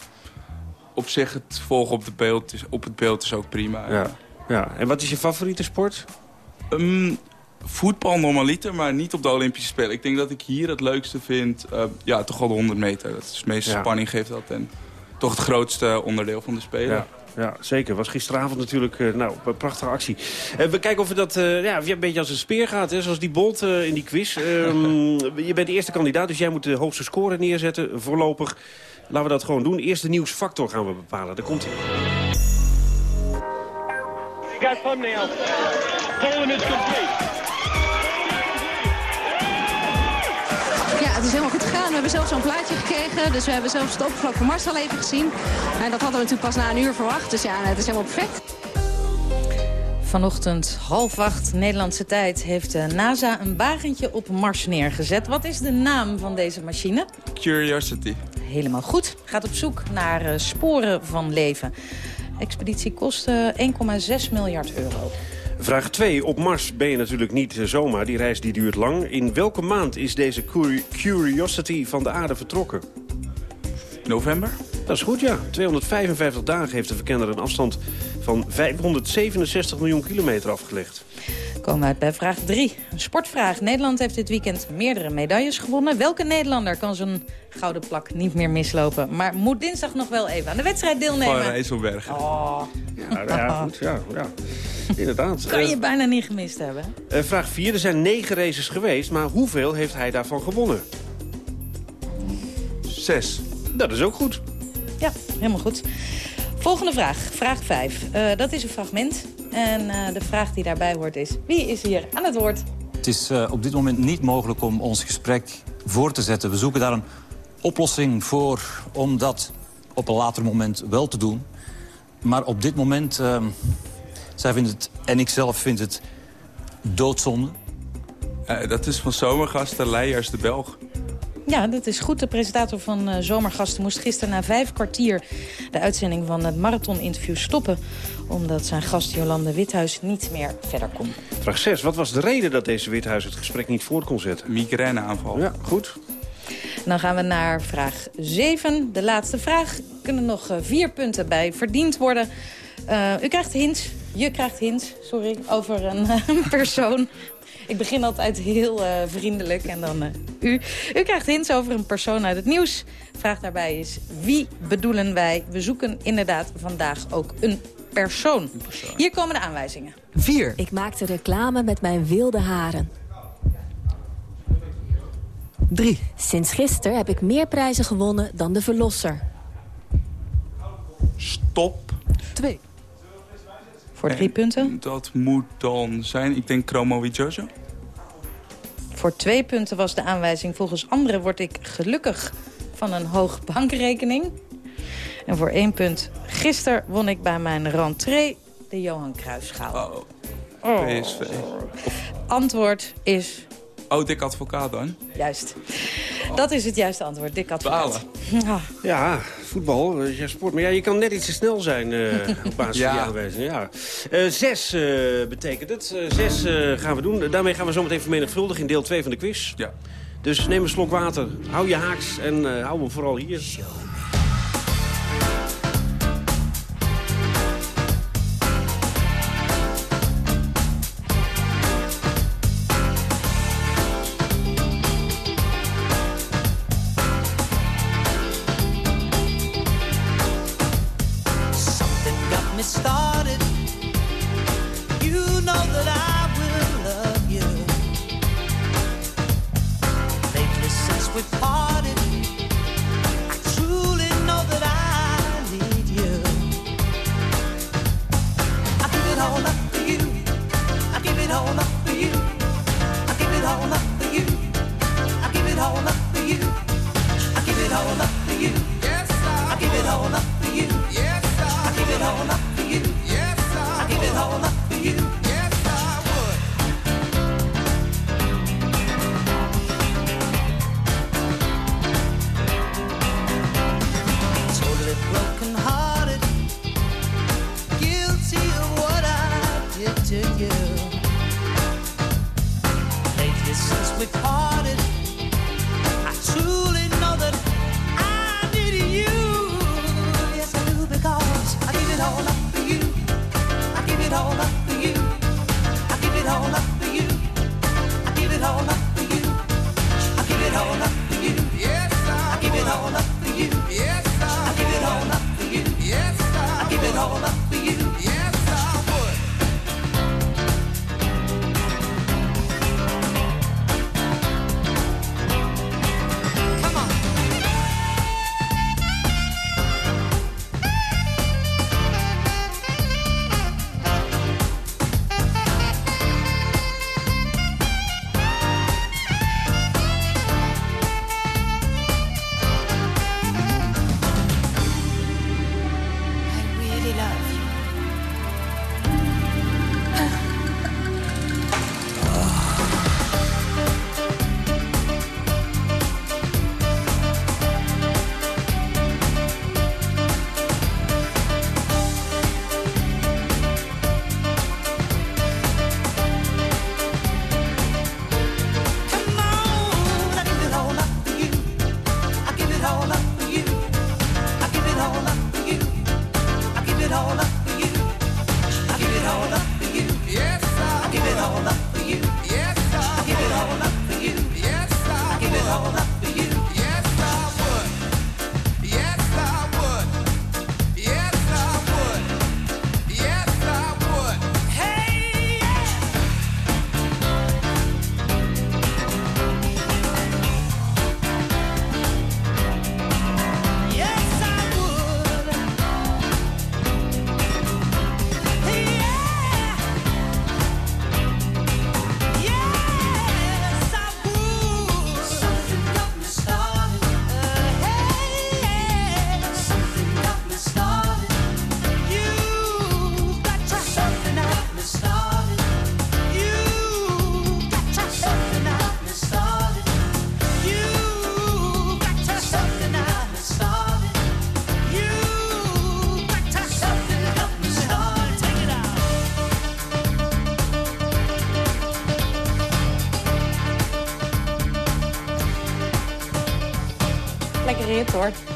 op zich, het volgen op, de beeld is, op het beeld is ook prima. Ja. ja. En wat is je favoriete sport? Um, voetbal normaliter, maar niet op de Olympische Spelen. Ik denk dat ik hier het leukste vind, ja, toch wel de 100 meter. Dat is het meeste ja. spanning geeft dat. En toch het grootste onderdeel van de Spelen. Ja. Ja, zeker. Was gisteravond natuurlijk uh, nou, een prachtige actie. Uh, we kijken of we dat uh, ja, een beetje als een speer gaat, hè, zoals die Bolt in die quiz. Um, je bent de eerste kandidaat, dus jij moet de hoogste score neerzetten voorlopig. Laten we dat gewoon doen. Eerst de nieuwsfactor gaan we bepalen. Daar komt hij. Got thumbnail. Poland is complete. Het is helemaal goed gegaan. We hebben zelfs zo'n plaatje gekregen. Dus we hebben zelfs het oppervlak van Mars al even gezien. En dat hadden we natuurlijk pas na een uur verwacht. Dus ja, het is helemaal perfect. Vanochtend half acht Nederlandse tijd heeft de NASA een wagentje op Mars neergezet. Wat is de naam van deze machine? Curiosity. Helemaal goed. Gaat op zoek naar uh, sporen van leven. Expeditie kostte 1,6 miljard euro. Vraag 2. Op Mars ben je natuurlijk niet zomaar. Die reis die duurt lang. In welke maand is deze Curiosity van de aarde vertrokken? November? Dat is goed, ja. 255 dagen heeft de verkenner een afstand van 567 miljoen kilometer afgelegd. Komen we uit bij vraag 3. Een sportvraag. Nederland heeft dit weekend meerdere medailles gewonnen. Welke Nederlander kan zijn gouden plak niet meer mislopen... maar moet dinsdag nog wel even aan de wedstrijd deelnemen? Van Rijsselberg. Oh. Ja, ja, goed. Ja, ja. Inderdaad. Kan je bijna niet gemist hebben. Uh, vraag 4. Er zijn negen races geweest, maar hoeveel heeft hij daarvan gewonnen? Zes. Dat is ook goed. Ja, helemaal goed. Volgende vraag, vraag 5. Uh, dat is een fragment. En uh, de vraag die daarbij hoort is, wie is hier aan het woord? Het is uh, op dit moment niet mogelijk om ons gesprek voor te zetten. We zoeken daar een oplossing voor om dat op een later moment wel te doen. maar op dit moment... ehm, zij vindt het, en ik zelf vind het, doodzonde. Eh, dat is van zomergasten Leijers de Belg. Ja, dat is goed. De presentator van eh, Zomergasten moest gisteren na vijf kwartier... de uitzending van het marathoninterview stoppen... omdat zijn gast Jolande Withuis niet meer verder kon. Vraag 6. Wat was de reden dat deze Withuis het gesprek niet voort kon zetten? Migraineaanval. Ja, goed. Dan gaan we naar vraag 7. De laatste vraag. Er kunnen nog eh, vier punten bij verdiend worden. Eh, u krijgt hints. Je krijgt hints, sorry, over een eh, persoon. Ik begin altijd heel eh, vriendelijk en dan eh, u. U krijgt hints over een persoon uit het nieuws. Vraag daarbij is, wie bedoelen wij? We zoeken inderdaad vandaag ook een persoon. Hier komen de aanwijzingen. 4. Ik maakte reclame met mijn wilde haren. 3. Sinds gisteren heb ik meer prijzen gewonnen dan de verlosser. Stop. 2. Voor drie punten. Dat moet dan zijn, ik denk Chromo Jojo. Voor twee punten was de aanwijzing... volgens anderen word ik gelukkig van een hoog bankrekening. En voor één punt... gisteren won ik bij mijn rentree de Johan Cruijffschaal. Oh. PSV. Antwoord is Oh, dik advocaat dan? juist. Dat is het juiste antwoord, Dick Advocaat. Ja. Ja, voetbal, eh, ja, sport. Maar ja, je kan net iets te snel zijn eh, op basis Ja. van die aanwijzingen. Ja. Eh, zes betekent het. Eh, zes gaan we doen. Daarmee gaan we zo meteen vermenigvuldigen in deel 2 van de quiz. Ja. Dus neem een slok water, hou je haaks en eh, hou hem vooral hier.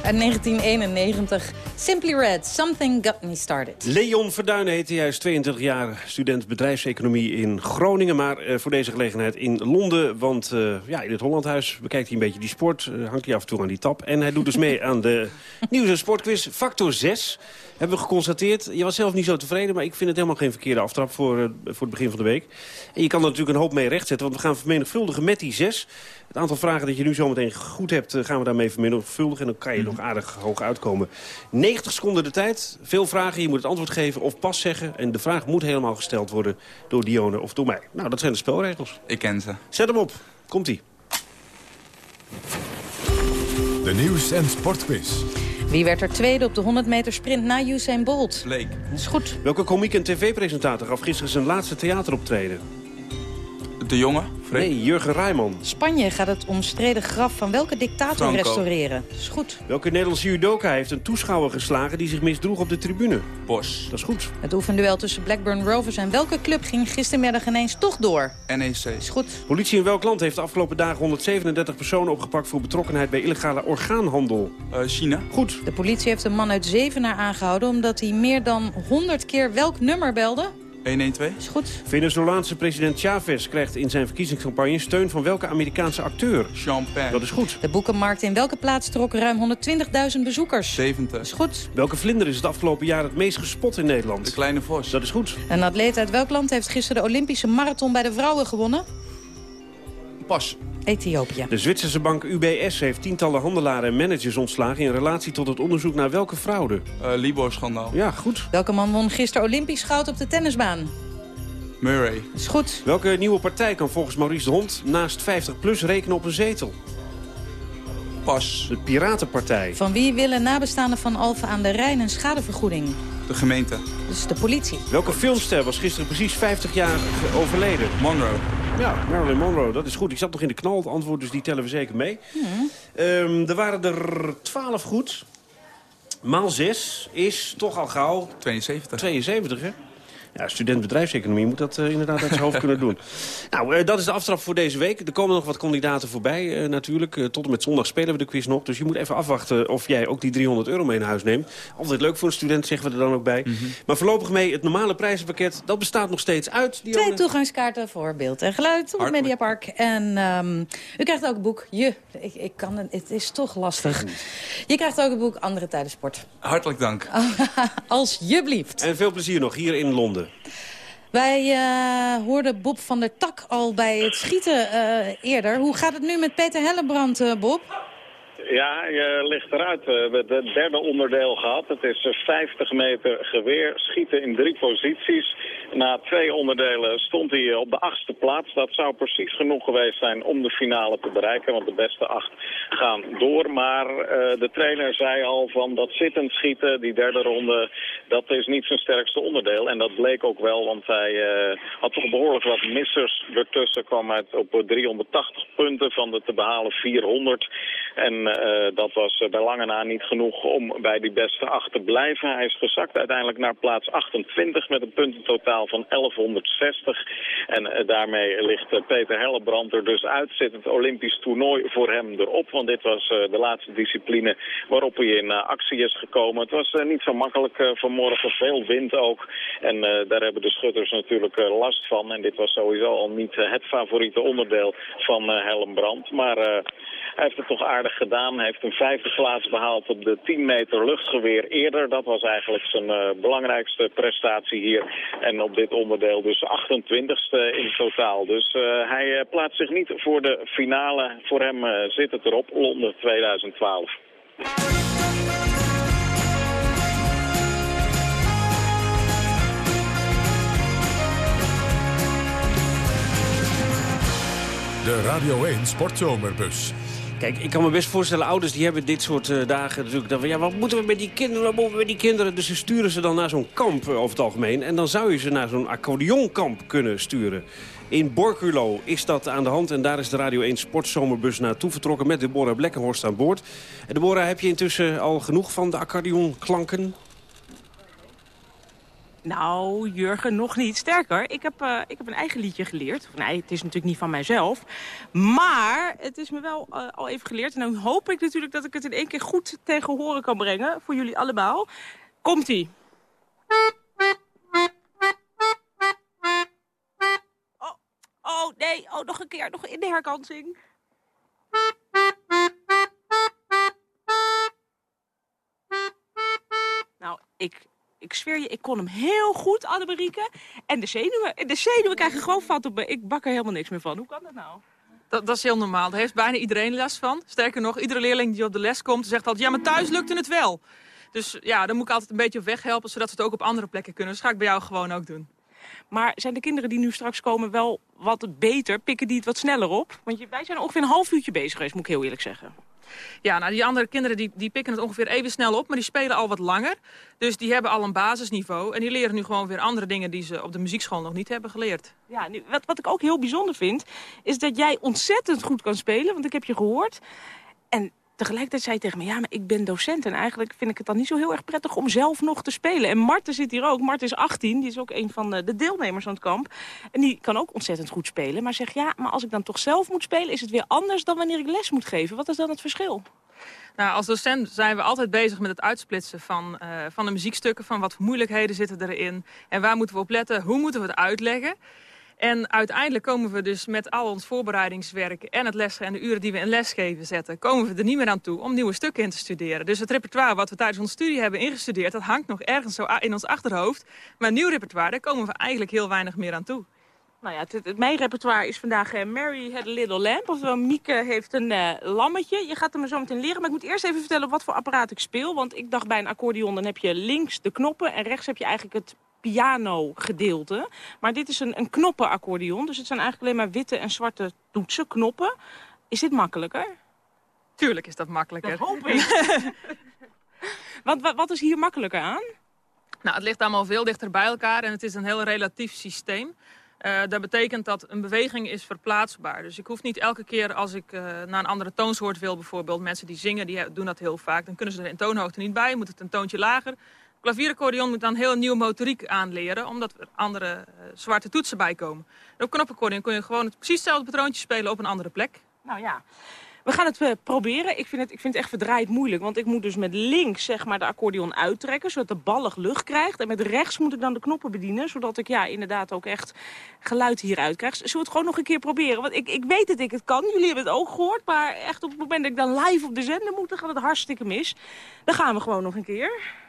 Uit 1991. Simply Red, Something Got Me Started. Leon Verduinen heet hij. Hij is 22 jaar student bedrijfseconomie in Groningen. Maar eh, voor deze gelegenheid in Londen. Want eh, ja, in het Hollandhuis bekijkt hij een beetje die sport. eh, hangt hij af en toe aan die tap. En hij doet dus mee aan de nieuws- en sportquiz. Factor 6 hebben we geconstateerd. Je was zelf niet zo tevreden. Maar ik vind het helemaal geen verkeerde aftrap voor, eh, voor het begin van de week. En je kan er natuurlijk een hoop mee rechtzetten. Want we gaan vermenigvuldigen met die 6. Het aantal vragen dat je nu zometeen goed hebt, eh, gaan we daarmee vermenigvuldigen. En dan kan je nog aardig hoog uitkomen. 90 seconden de tijd. Veel vragen. Je moet het antwoord geven of pas zeggen. En de vraag moet helemaal gesteld worden door Dione of door mij. Nou, dat zijn de spelregels. Ik ken ze. Zet hem op. Komt-ie. De nieuws- en sportquiz. Wie werd er tweede op de 100 meter sprint na Usain Bolt? Bleek. Dat is goed. Welke komiek en tv-presentator gaf gisteren zijn laatste theateroptreden? De jongen? Nee, Jurgen Rijman. Spanje gaat het omstreden graf van welke dictator Franco. restaureren? Dat is goed. Welke Nederlandse judoka heeft een toeschouwer geslagen die zich misdroeg op de tribune? Bos. Dat is goed. Het oefenduel tussen Blackburn Rovers en welke club ging gistermiddag ineens toch door? NEC. Is goed. Politie in welk land heeft de afgelopen dagen 137 personen opgepakt voor betrokkenheid bij illegale orgaanhandel? Eh, China. Goed. De politie heeft een man uit Zevenaar aangehouden omdat hij meer dan 100 keer welk nummer belde? 112. Is goed. Venezolaanse president Chavez krijgt in zijn verkiezingscampagne steun van welke Amerikaanse acteur? Penn. Dat is goed. De boekenmarkt in welke plaats trok ruim 120.000 bezoekers? 70. Is goed. Welke vlinder is het afgelopen jaar het meest gespot in Nederland? De kleine vos. Dat is goed. Een atleet uit welk land heeft gisteren de Olympische marathon bij de vrouwen gewonnen? Pas. Ethiopië. De Zwitserse bank UBS heeft tientallen handelaren en managers ontslagen... in relatie tot het onderzoek naar welke fraude? Eh, Libor-schandaal. Ja, goed. Welke man won gisteren Olympisch goud op de tennisbaan? Murray. Is goed. Welke nieuwe partij kan volgens Maurice de Hond naast 50PLUS rekenen op een zetel? Pas. De Piratenpartij. Van wie willen nabestaanden van Alphen aan de Rijn een schadevergoeding? De gemeente. Dus de politie. Welke filmster was gisteren precies 50 jaar overleden? Monroe. Ja, Marilyn Monroe, dat is goed. Ik zat nog in de knal, het antwoord, dus die tellen we zeker mee. Ehm, er waren er 12 goed. Maal 6 is toch al gauw 72. 72, hè? Ja, student bedrijfseconomie moet dat eh, inderdaad uit zijn hoofd kunnen doen. Nou, eh, dat is de aftrap voor deze week. Er komen nog wat kandidaten voorbij eh, natuurlijk. Eh, tot en met zondag spelen we de quiz nog. Dus je moet even afwachten of jij ook die 300 euro mee naar huis neemt. Altijd leuk voor een student, zeggen we er dan ook bij. Maar voorlopig mee, het normale prijzenpakket, dat bestaat nog steeds uit. Dionne. Twee toegangskaarten voor beeld en geluid op het. Mediapark. En ehm, u krijgt ook het boek Je. Ik, ik kan het, het is toch lastig. Je krijgt ook het boek Andere Tijden Sport. Hartelijk dank. Alsjeblieft. En veel plezier nog hier in Londen. Wij eh, hoorden Bob van der Tak al bij het schieten eh, eerder. Hoe gaat het nu met Peter Hellebrand, eh, Bob? Ja, je ligt eruit. We hebben het derde onderdeel gehad. Het is eh, 50 meter geweer, schieten in drie posities. Na twee onderdelen stond hij eh, op de achtste plaats. Dat zou precies genoeg geweest zijn om de finale te bereiken. Want de beste acht gaan door. Maar eh, de trainer zei al van dat zittend schieten, die derde ronde, dat is niet zijn sterkste onderdeel. En dat bleek ook wel, want hij eh, had toch behoorlijk wat missers ertussen. Kwam uit op eh, 380 punten van de te behalen 400. En dat was bij lange na niet genoeg om bij die beste acht te blijven. Hij is gezakt uiteindelijk naar plaats 28 met een puntentotaal van 1160. En eh, daarmee ligt eh, Peter Hellebrand er dus uit. Zit het Olympisch toernooi voor hem erop. Want dit was eh, de laatste discipline waarop hij in actie is gekomen. Het was niet zo makkelijk vanmorgen. Veel wind ook. En daar hebben de schutters natuurlijk last van. En dit was sowieso al niet het favoriete onderdeel van Hellebrand. Maar hij heeft het toch aardig gedaan. Hij heeft een vijfde plaats behaald op de 10 meter luchtgeweer eerder. Dat was eigenlijk zijn eh, belangrijkste prestatie hier. En op dit onderdeel dus 28ste in totaal. Dus eh, hij eh, plaatst zich niet voor de finale. Voor hem zit het erop, Londen 2012. De Radio 1 Sportzomerbus. Kijk, ik kan me best voorstellen, ouders die hebben dit soort eh, dagen natuurlijk... Dan, ja, wat moeten we met die kinderen, wat moeten we met die kinderen? Dus ze sturen ze dan naar zo'n kamp eh, over het algemeen. En dan zou je ze naar zo'n accordeonkamp kunnen sturen. In Borculo is dat aan de hand en daar is de Radio 1 Sportzomerbus naartoe vertrokken... met Deborah Blekkenhorst aan boord. En Deborah, heb je intussen al genoeg van de accordeonklanken? Nou, Jurgen, nog niet. Sterker, ik heb, eh, ik heb een eigen liedje geleerd. Nee, het is natuurlijk niet van mijzelf. Maar het is me wel eh, al even geleerd. En dan hoop ik natuurlijk dat ik het in één keer goed tegen horen kan brengen. Voor jullie allemaal. Komt-ie. Oh, oh, nee. Oh, nog een keer. Nog in de herkansing. Nou, ik, ik zweer je, ik kon hem heel goed, Annemarieke. En de zenuwen, de zenuwen krijgen gewoon vat op me. Ik bak er helemaal niks meer van. Hoe kan dat nou? Dat, dat is heel normaal. Daar heeft bijna iedereen last van. Sterker nog, iedere leerling die op de les komt, zegt altijd... ja, maar thuis lukte het wel. Dus ja, dan moet ik altijd een beetje op weg helpen... zodat ze het ook op andere plekken kunnen. Dus dat ga ik bij jou gewoon ook doen. Maar zijn de kinderen die nu straks komen wel wat beter? Pikken die het wat sneller op? Want wij zijn ongeveer een half uurtje bezig geweest, moet ik heel eerlijk zeggen. Ja, nou, die andere kinderen die, die pikken het ongeveer even snel op... maar die spelen al wat langer. Dus die hebben al een basisniveau. En die leren nu gewoon weer andere dingen... die ze op de muziekschool nog niet hebben geleerd. Ja, nu, wat, wat ik ook heel bijzonder vind, is dat jij ontzettend goed kan spelen. Want ik heb je gehoord. En tegelijkertijd zei je tegen me, ja, maar ik ben docent. En eigenlijk vind ik het dan niet zo heel erg prettig om zelf nog te spelen. En Marten zit hier ook. Marten is 18, die is ook een van de, de deelnemers aan het kamp. En die kan ook ontzettend goed spelen. Maar zegt, ja, maar als ik dan toch zelf moet spelen... is het weer anders dan wanneer ik les moet geven. Wat is dan het verschil? Nou, als docent zijn we altijd bezig met het uitsplitsen van, eh, van de muziekstukken. Van wat voor moeilijkheden zitten erin. En waar moeten we op letten? Hoe moeten we het uitleggen? En uiteindelijk komen we dus met al ons voorbereidingswerk en het lesgeven en de uren die we in lesgeven zetten, komen we er niet meer aan toe om nieuwe stukken in te studeren. Dus het repertoire wat we tijdens onze studie hebben ingestudeerd, dat hangt nog ergens zo in ons achterhoofd. Maar nieuw repertoire, daar komen we eigenlijk heel weinig meer aan toe. Nou ja, het, het- mijn repertoire is vandaag eh, Mary Had a Little Lamp. Oftewel, Mieke heeft een eh, lammetje. Je gaat hem er zo meteen leren. Maar ik moet eerst even vertellen wat voor apparaat ik speel. Want ik dacht bij een accordeon, dan heb je links de knoppen... en rechts heb je eigenlijk het piano-gedeelte. Maar dit is een, een knoppenaccordeon. Dus het zijn eigenlijk alleen maar witte en zwarte toetsen, knoppen. Is dit makkelijker? Tuurlijk is dat makkelijker. Dat hoop ik. Want wa- wat is hier makkelijker aan? Nou, het ligt allemaal veel dichter bij elkaar en het is een heel relatief systeem. Eh, dat betekent dat een beweging is verplaatsbaar. Dus ik hoef niet elke keer als ik eh, naar een andere toonsoort wil bijvoorbeeld... mensen die zingen, die doen dat heel vaak. Dan kunnen ze er in toonhoogte niet bij, moet het een toontje lager. Klavieraccordeon moet dan heel nieuwe motoriek aanleren... omdat er andere eh, zwarte toetsen bij komen. En op knopaccordeon kun je gewoon het precies hetzelfde patroontje spelen op een andere plek. Nou ja, we gaan het eh, proberen. Ik vind het, ik vind het echt verdraaid moeilijk. Want ik moet dus met links zeg maar, de accordeon uittrekken... zodat de ballig lucht krijgt. En met rechts moet ik dan de knoppen bedienen... zodat ik ja, inderdaad ook echt geluid hieruit krijg. Zullen we het gewoon nog een keer proberen? Want ik, ik weet dat ik het kan. Jullie hebben het ook gehoord. Maar echt op het moment dat ik dan live op de zender moet... dan gaat het hartstikke mis. Dan gaan we gewoon nog een keer.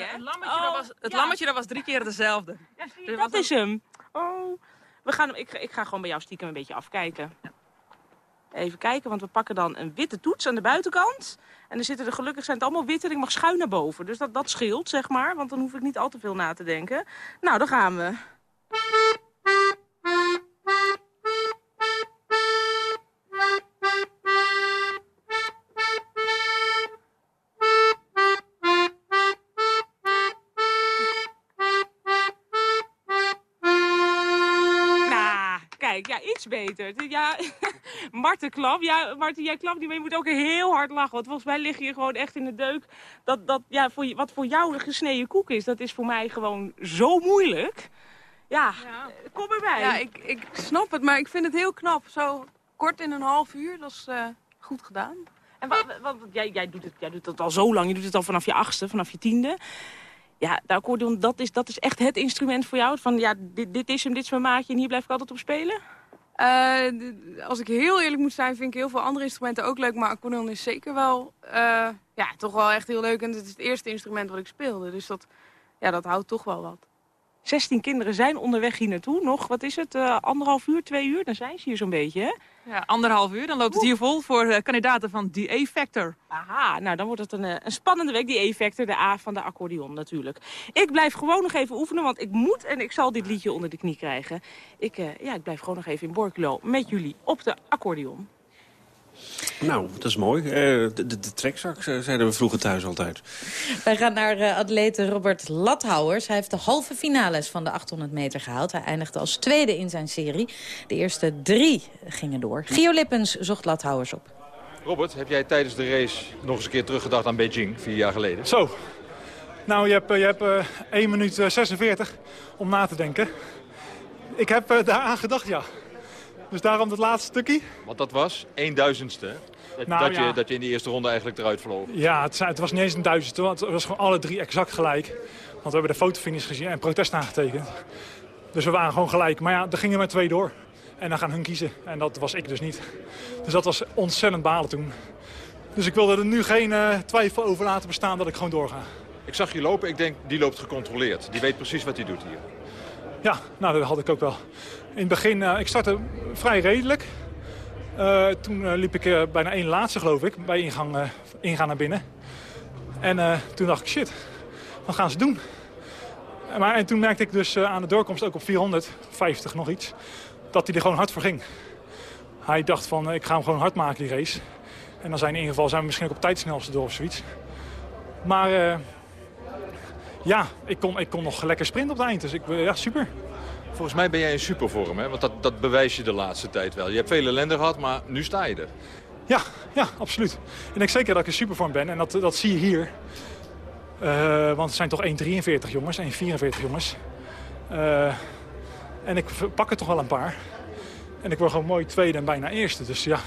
Hè? Het lammetje, dat, was, het lammetje dat was drie keer dezelfde. Dus Dat is hem. Oh, we gaan ik, ga- ik ga gewoon bij jou stiekem een beetje afkijken. Even kijken, want we pakken dan een witte toets aan de buitenkant. En er zitten er gelukkig zijn het allemaal witte en ik mag schuin naar boven. Dus dat, dat scheelt, zeg maar, want dan hoef ik niet al te veel na te denken. Nou, dan gaan we. Ja, Marten klap. Ja, Marten, jij klapt niet, maar je moet ook heel hard lachen. Want volgens mij lig je gewoon echt in de deuk. Dat, dat, ja, voor, wat voor jou een gesneden koek is, dat is voor mij gewoon zo moeilijk. Ja, kom erbij. Ja, ik, ik snap het, maar ik vind het heel knap. Zo kort in een half uur, dat is eh, goed gedaan. En wat, jij, jij, doet het, jij doet het al zo lang. Je doet het al vanaf je achtste, vanaf je tiende. Ja, de accordeon, dat is, dat is echt het instrument voor jou. Van ja, dit, dit is hem, dit is mijn maatje en hier blijf ik altijd op spelen. Eh, als ik heel eerlijk moet zijn, vind ik heel veel andere instrumenten ook leuk. Maar accordeon is zeker wel, eh, ja, toch wel echt heel leuk. En het is het eerste instrument wat ik speelde. Dus dat, ja, dat houdt toch wel wat. 16 kinderen zijn onderweg hier naartoe. Nog, wat is het, eh, anderhalf uur, twee uur? Dan zijn ze hier zo'n beetje, hè? Ja, anderhalf uur, dan loopt het hier vol voor eh, kandidaten van die A-Factor. Aha, nou dan wordt het een, eh, een spannende week. Die E-factor, de A van de accordeon natuurlijk. Ik blijf gewoon nog even oefenen, want ik moet en ik zal dit liedje onder de knie krijgen. Ik, ja, ik blijf gewoon nog even in Borculo met jullie op de accordeon. Nou, dat is mooi. Eh, de, de, de trekzak, eh, zeiden we vroeger thuis altijd. Wij gaan naar uh, atlete Robert Lathouwers. Hij heeft de halve finales van de 800 meter gehaald. Hij eindigde als tweede in zijn serie. De eerste drie gingen door. Gio Lippens zocht Lathouwers op. Robert, heb jij tijdens de race nog eens een keer teruggedacht aan Beijing, vier jaar geleden? Zo. Nou, je hebt, je hebt eh, 1 minuut eh, 46 om na te denken. Ik heb daaraan gedacht, ja. Dus daarom dat laatste stukje. Want dat was 1 duizendste. Dat, Nou, dat, je, dat je in de eerste ronde eigenlijk eruit vloog. Ja, het, het was niet eens een duizendste. want Het was gewoon alle drie exact gelijk. Want we hebben de fotofinish gezien en protest aangetekend. Dus we waren gewoon gelijk. Maar ja, er gingen maar twee door. En dan gaan hun kiezen. En dat was ik dus niet. Dus dat was ontzettend balen toen. Dus ik wilde er nu geen eh, twijfel over laten bestaan dat ik gewoon doorga. Ik zag je lopen, ik denk, die loopt gecontroleerd. Die weet precies wat hij doet hier. Ja, nou dat had ik ook wel. In het begin, eh, ik startte vrij redelijk. Eh, toen eh, liep ik bijna één laatste geloof ik, bij ingang, ingaan naar binnen. En toen dacht ik, shit, wat gaan ze doen? En, maar, en toen merkte ik dus aan de doorkomst, ook op 450 nog iets, dat hij er gewoon hard voor ging. Hij dacht van, ik ga hem gewoon hard maken die race. En dan zijn in ieder geval zijn we misschien ook op tijd snelste door of zoiets. Maar ja, ik kon, ik kon nog lekker sprinten op het eind. Dus ik, ja, super. Volgens mij ben jij in supervorm, hè? Want dat, dat bewijs je de laatste tijd wel. Je hebt veel ellende gehad, maar nu sta je er. Ja, ja, absoluut. Ik denk zeker dat ik in supervorm ben. En dat, dat zie je hier. Eh, want het zijn toch 1,43 jongens, 1,44 jongens. Eh, en ik pak er toch wel een paar. En ik word gewoon mooi tweede en bijna eerste. Dus ja.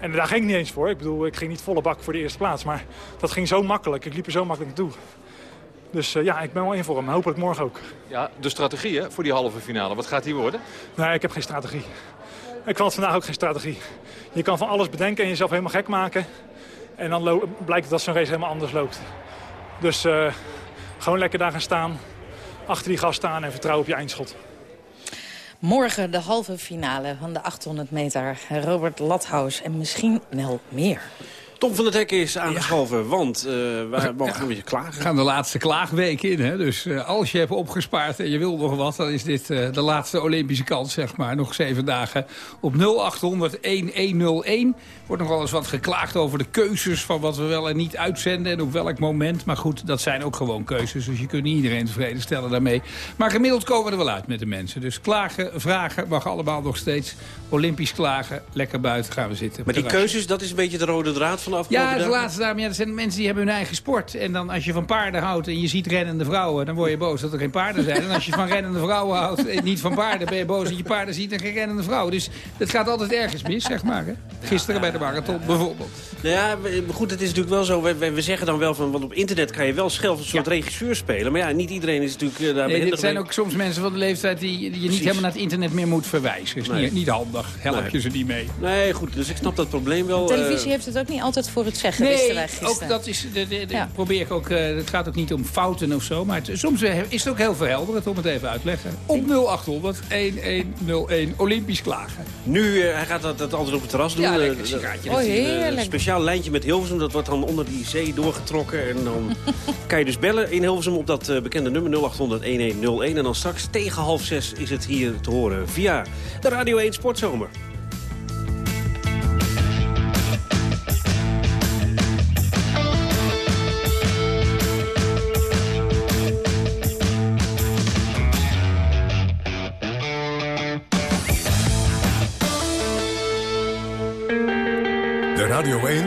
En daar ging ik niet eens voor. Ik bedoel, ik ging niet volle bak voor de eerste plaats. Maar dat ging zo makkelijk. Ik liep er zo makkelijk naartoe. Dus eh, ja, ik ben wel in vorm. Hopelijk morgen ook. Ja, de strategie hè, voor die halve finale. Wat gaat die worden? Nee, ik heb geen strategie. Ik had vandaag ook geen strategie. Je kan van alles bedenken en jezelf helemaal gek maken. En dan blijkt dat zo'n race helemaal anders loopt. Dus eh, gewoon lekker daar gaan staan. Achter die gast staan en vertrouwen op je eindschot. Morgen de halve finale van de 800 meter. Robert Lathaus en misschien wel meer. Tom van der Hek is aangeschoven, want uh, wij mogen een beetje We klagen. gaan de laatste klaagweek in. Hè? Dus uh, als je hebt opgespaard en je wil nog wat... dan is dit uh, de laatste Olympische kans, zeg maar. Nog zeven dagen op 0800-1101. Wordt nog wel eens wat geklaagd over de keuzes... van wat we wel en niet uitzenden en op welk moment. Maar goed, dat zijn ook gewoon keuzes. Dus je kunt niet iedereen tevreden stellen daarmee. Maar gemiddeld komen we er wel uit met de mensen. Dus klagen, vragen, mag allemaal nog steeds. Olympisch klagen, lekker buiten gaan we zitten. Maar die keuzes, dat is een beetje de rode draad van de afgelopen Ja, de laatste dame. Ja, er zijn mensen die hebben hun eigen sport. En dan als je van paarden houdt en je ziet rennende vrouwen... dan word je boos dat er geen paarden zijn. En als je van rennende vrouwen houdt en niet van paarden... ben je boos dat je paarden ziet en geen rennende vrouwen. Dus het gaat altijd ergens mis, zeg maar. Hè? Gisteren bij de marathon bijvoorbeeld. Nou ja, maar goed, het is natuurlijk wel zo. We, we- we zeggen dan wel van, want op internet kan je wel zelf een soort regisseur spelen. Maar ja, niet iedereen is natuurlijk eh, daar Nee, dit zijn mee. ook soms mensen van de leeftijd die, die je niet helemaal naar het internet meer moet verwijzen. Is Nee. niet, niet handig. Help Nee. je ze niet mee. Nee, goed, dus ik snap dat probleem wel. Televisie eh, heeft het ook niet altijd voor het zeggen, wisten wij gisteren. ook dat is, de, de- de- Ja. probeer ik ook, eh, het gaat ook niet om fouten of zo, maar het, soms eh, is het ook heel verhelderend om het even uit te leggen. Op 0800 1101 Olympisch klagen. Nu, eh, hij gaat dat, dat altijd op het terras doen. Ja, lekker dat Oh, is een, heerlijk. speciaal lijntje met Hilversum. Dat wordt dan onder die zee doorgetrokken. En dan kan je dus bellen in Hilversum op dat bekende nummer 0800 1101. En dan straks tegen half zes is het hier te horen via de Radio 1 Sportzomer.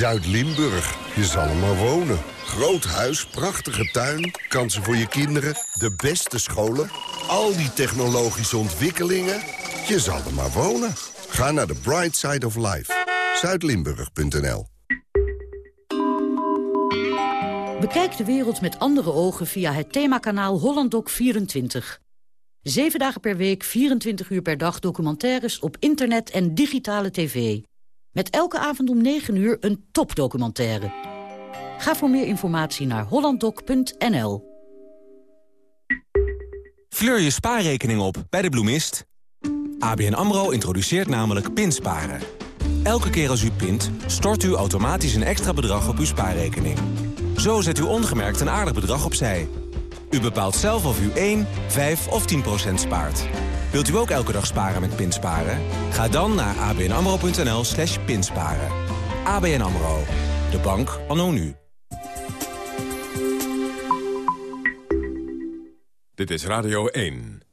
Zuid-Limburg, je zal er maar wonen. Groot huis, prachtige tuin, kansen voor je kinderen, de beste scholen... al die technologische ontwikkelingen, je zal er maar wonen. Ga naar de Bright Side of Life. Zuidlimburg.nl Bekijk de wereld met andere ogen via het themakanaal HollandDoc24. Zeven dagen per week, 24 uur per dag documentaires op internet en digitale tv. Met elke avond om 9 uur een topdocumentaire. Ga voor meer informatie naar hollanddoc.nl. Fleur je spaarrekening op bij de bloemist. ABN AMRO introduceert namelijk pinsparen. Elke keer als u pint, stort u automatisch een extra bedrag op uw spaarrekening. Zo zet u ongemerkt een aardig bedrag opzij. U bepaalt zelf of u 1, 5 of 10 procent spaart. Wilt u ook elke dag sparen met Pinsparen? Ga dan naar abnamro.nl slash pinsparen. ABN AMRO. De bank anno nu. Dit is Radio 1.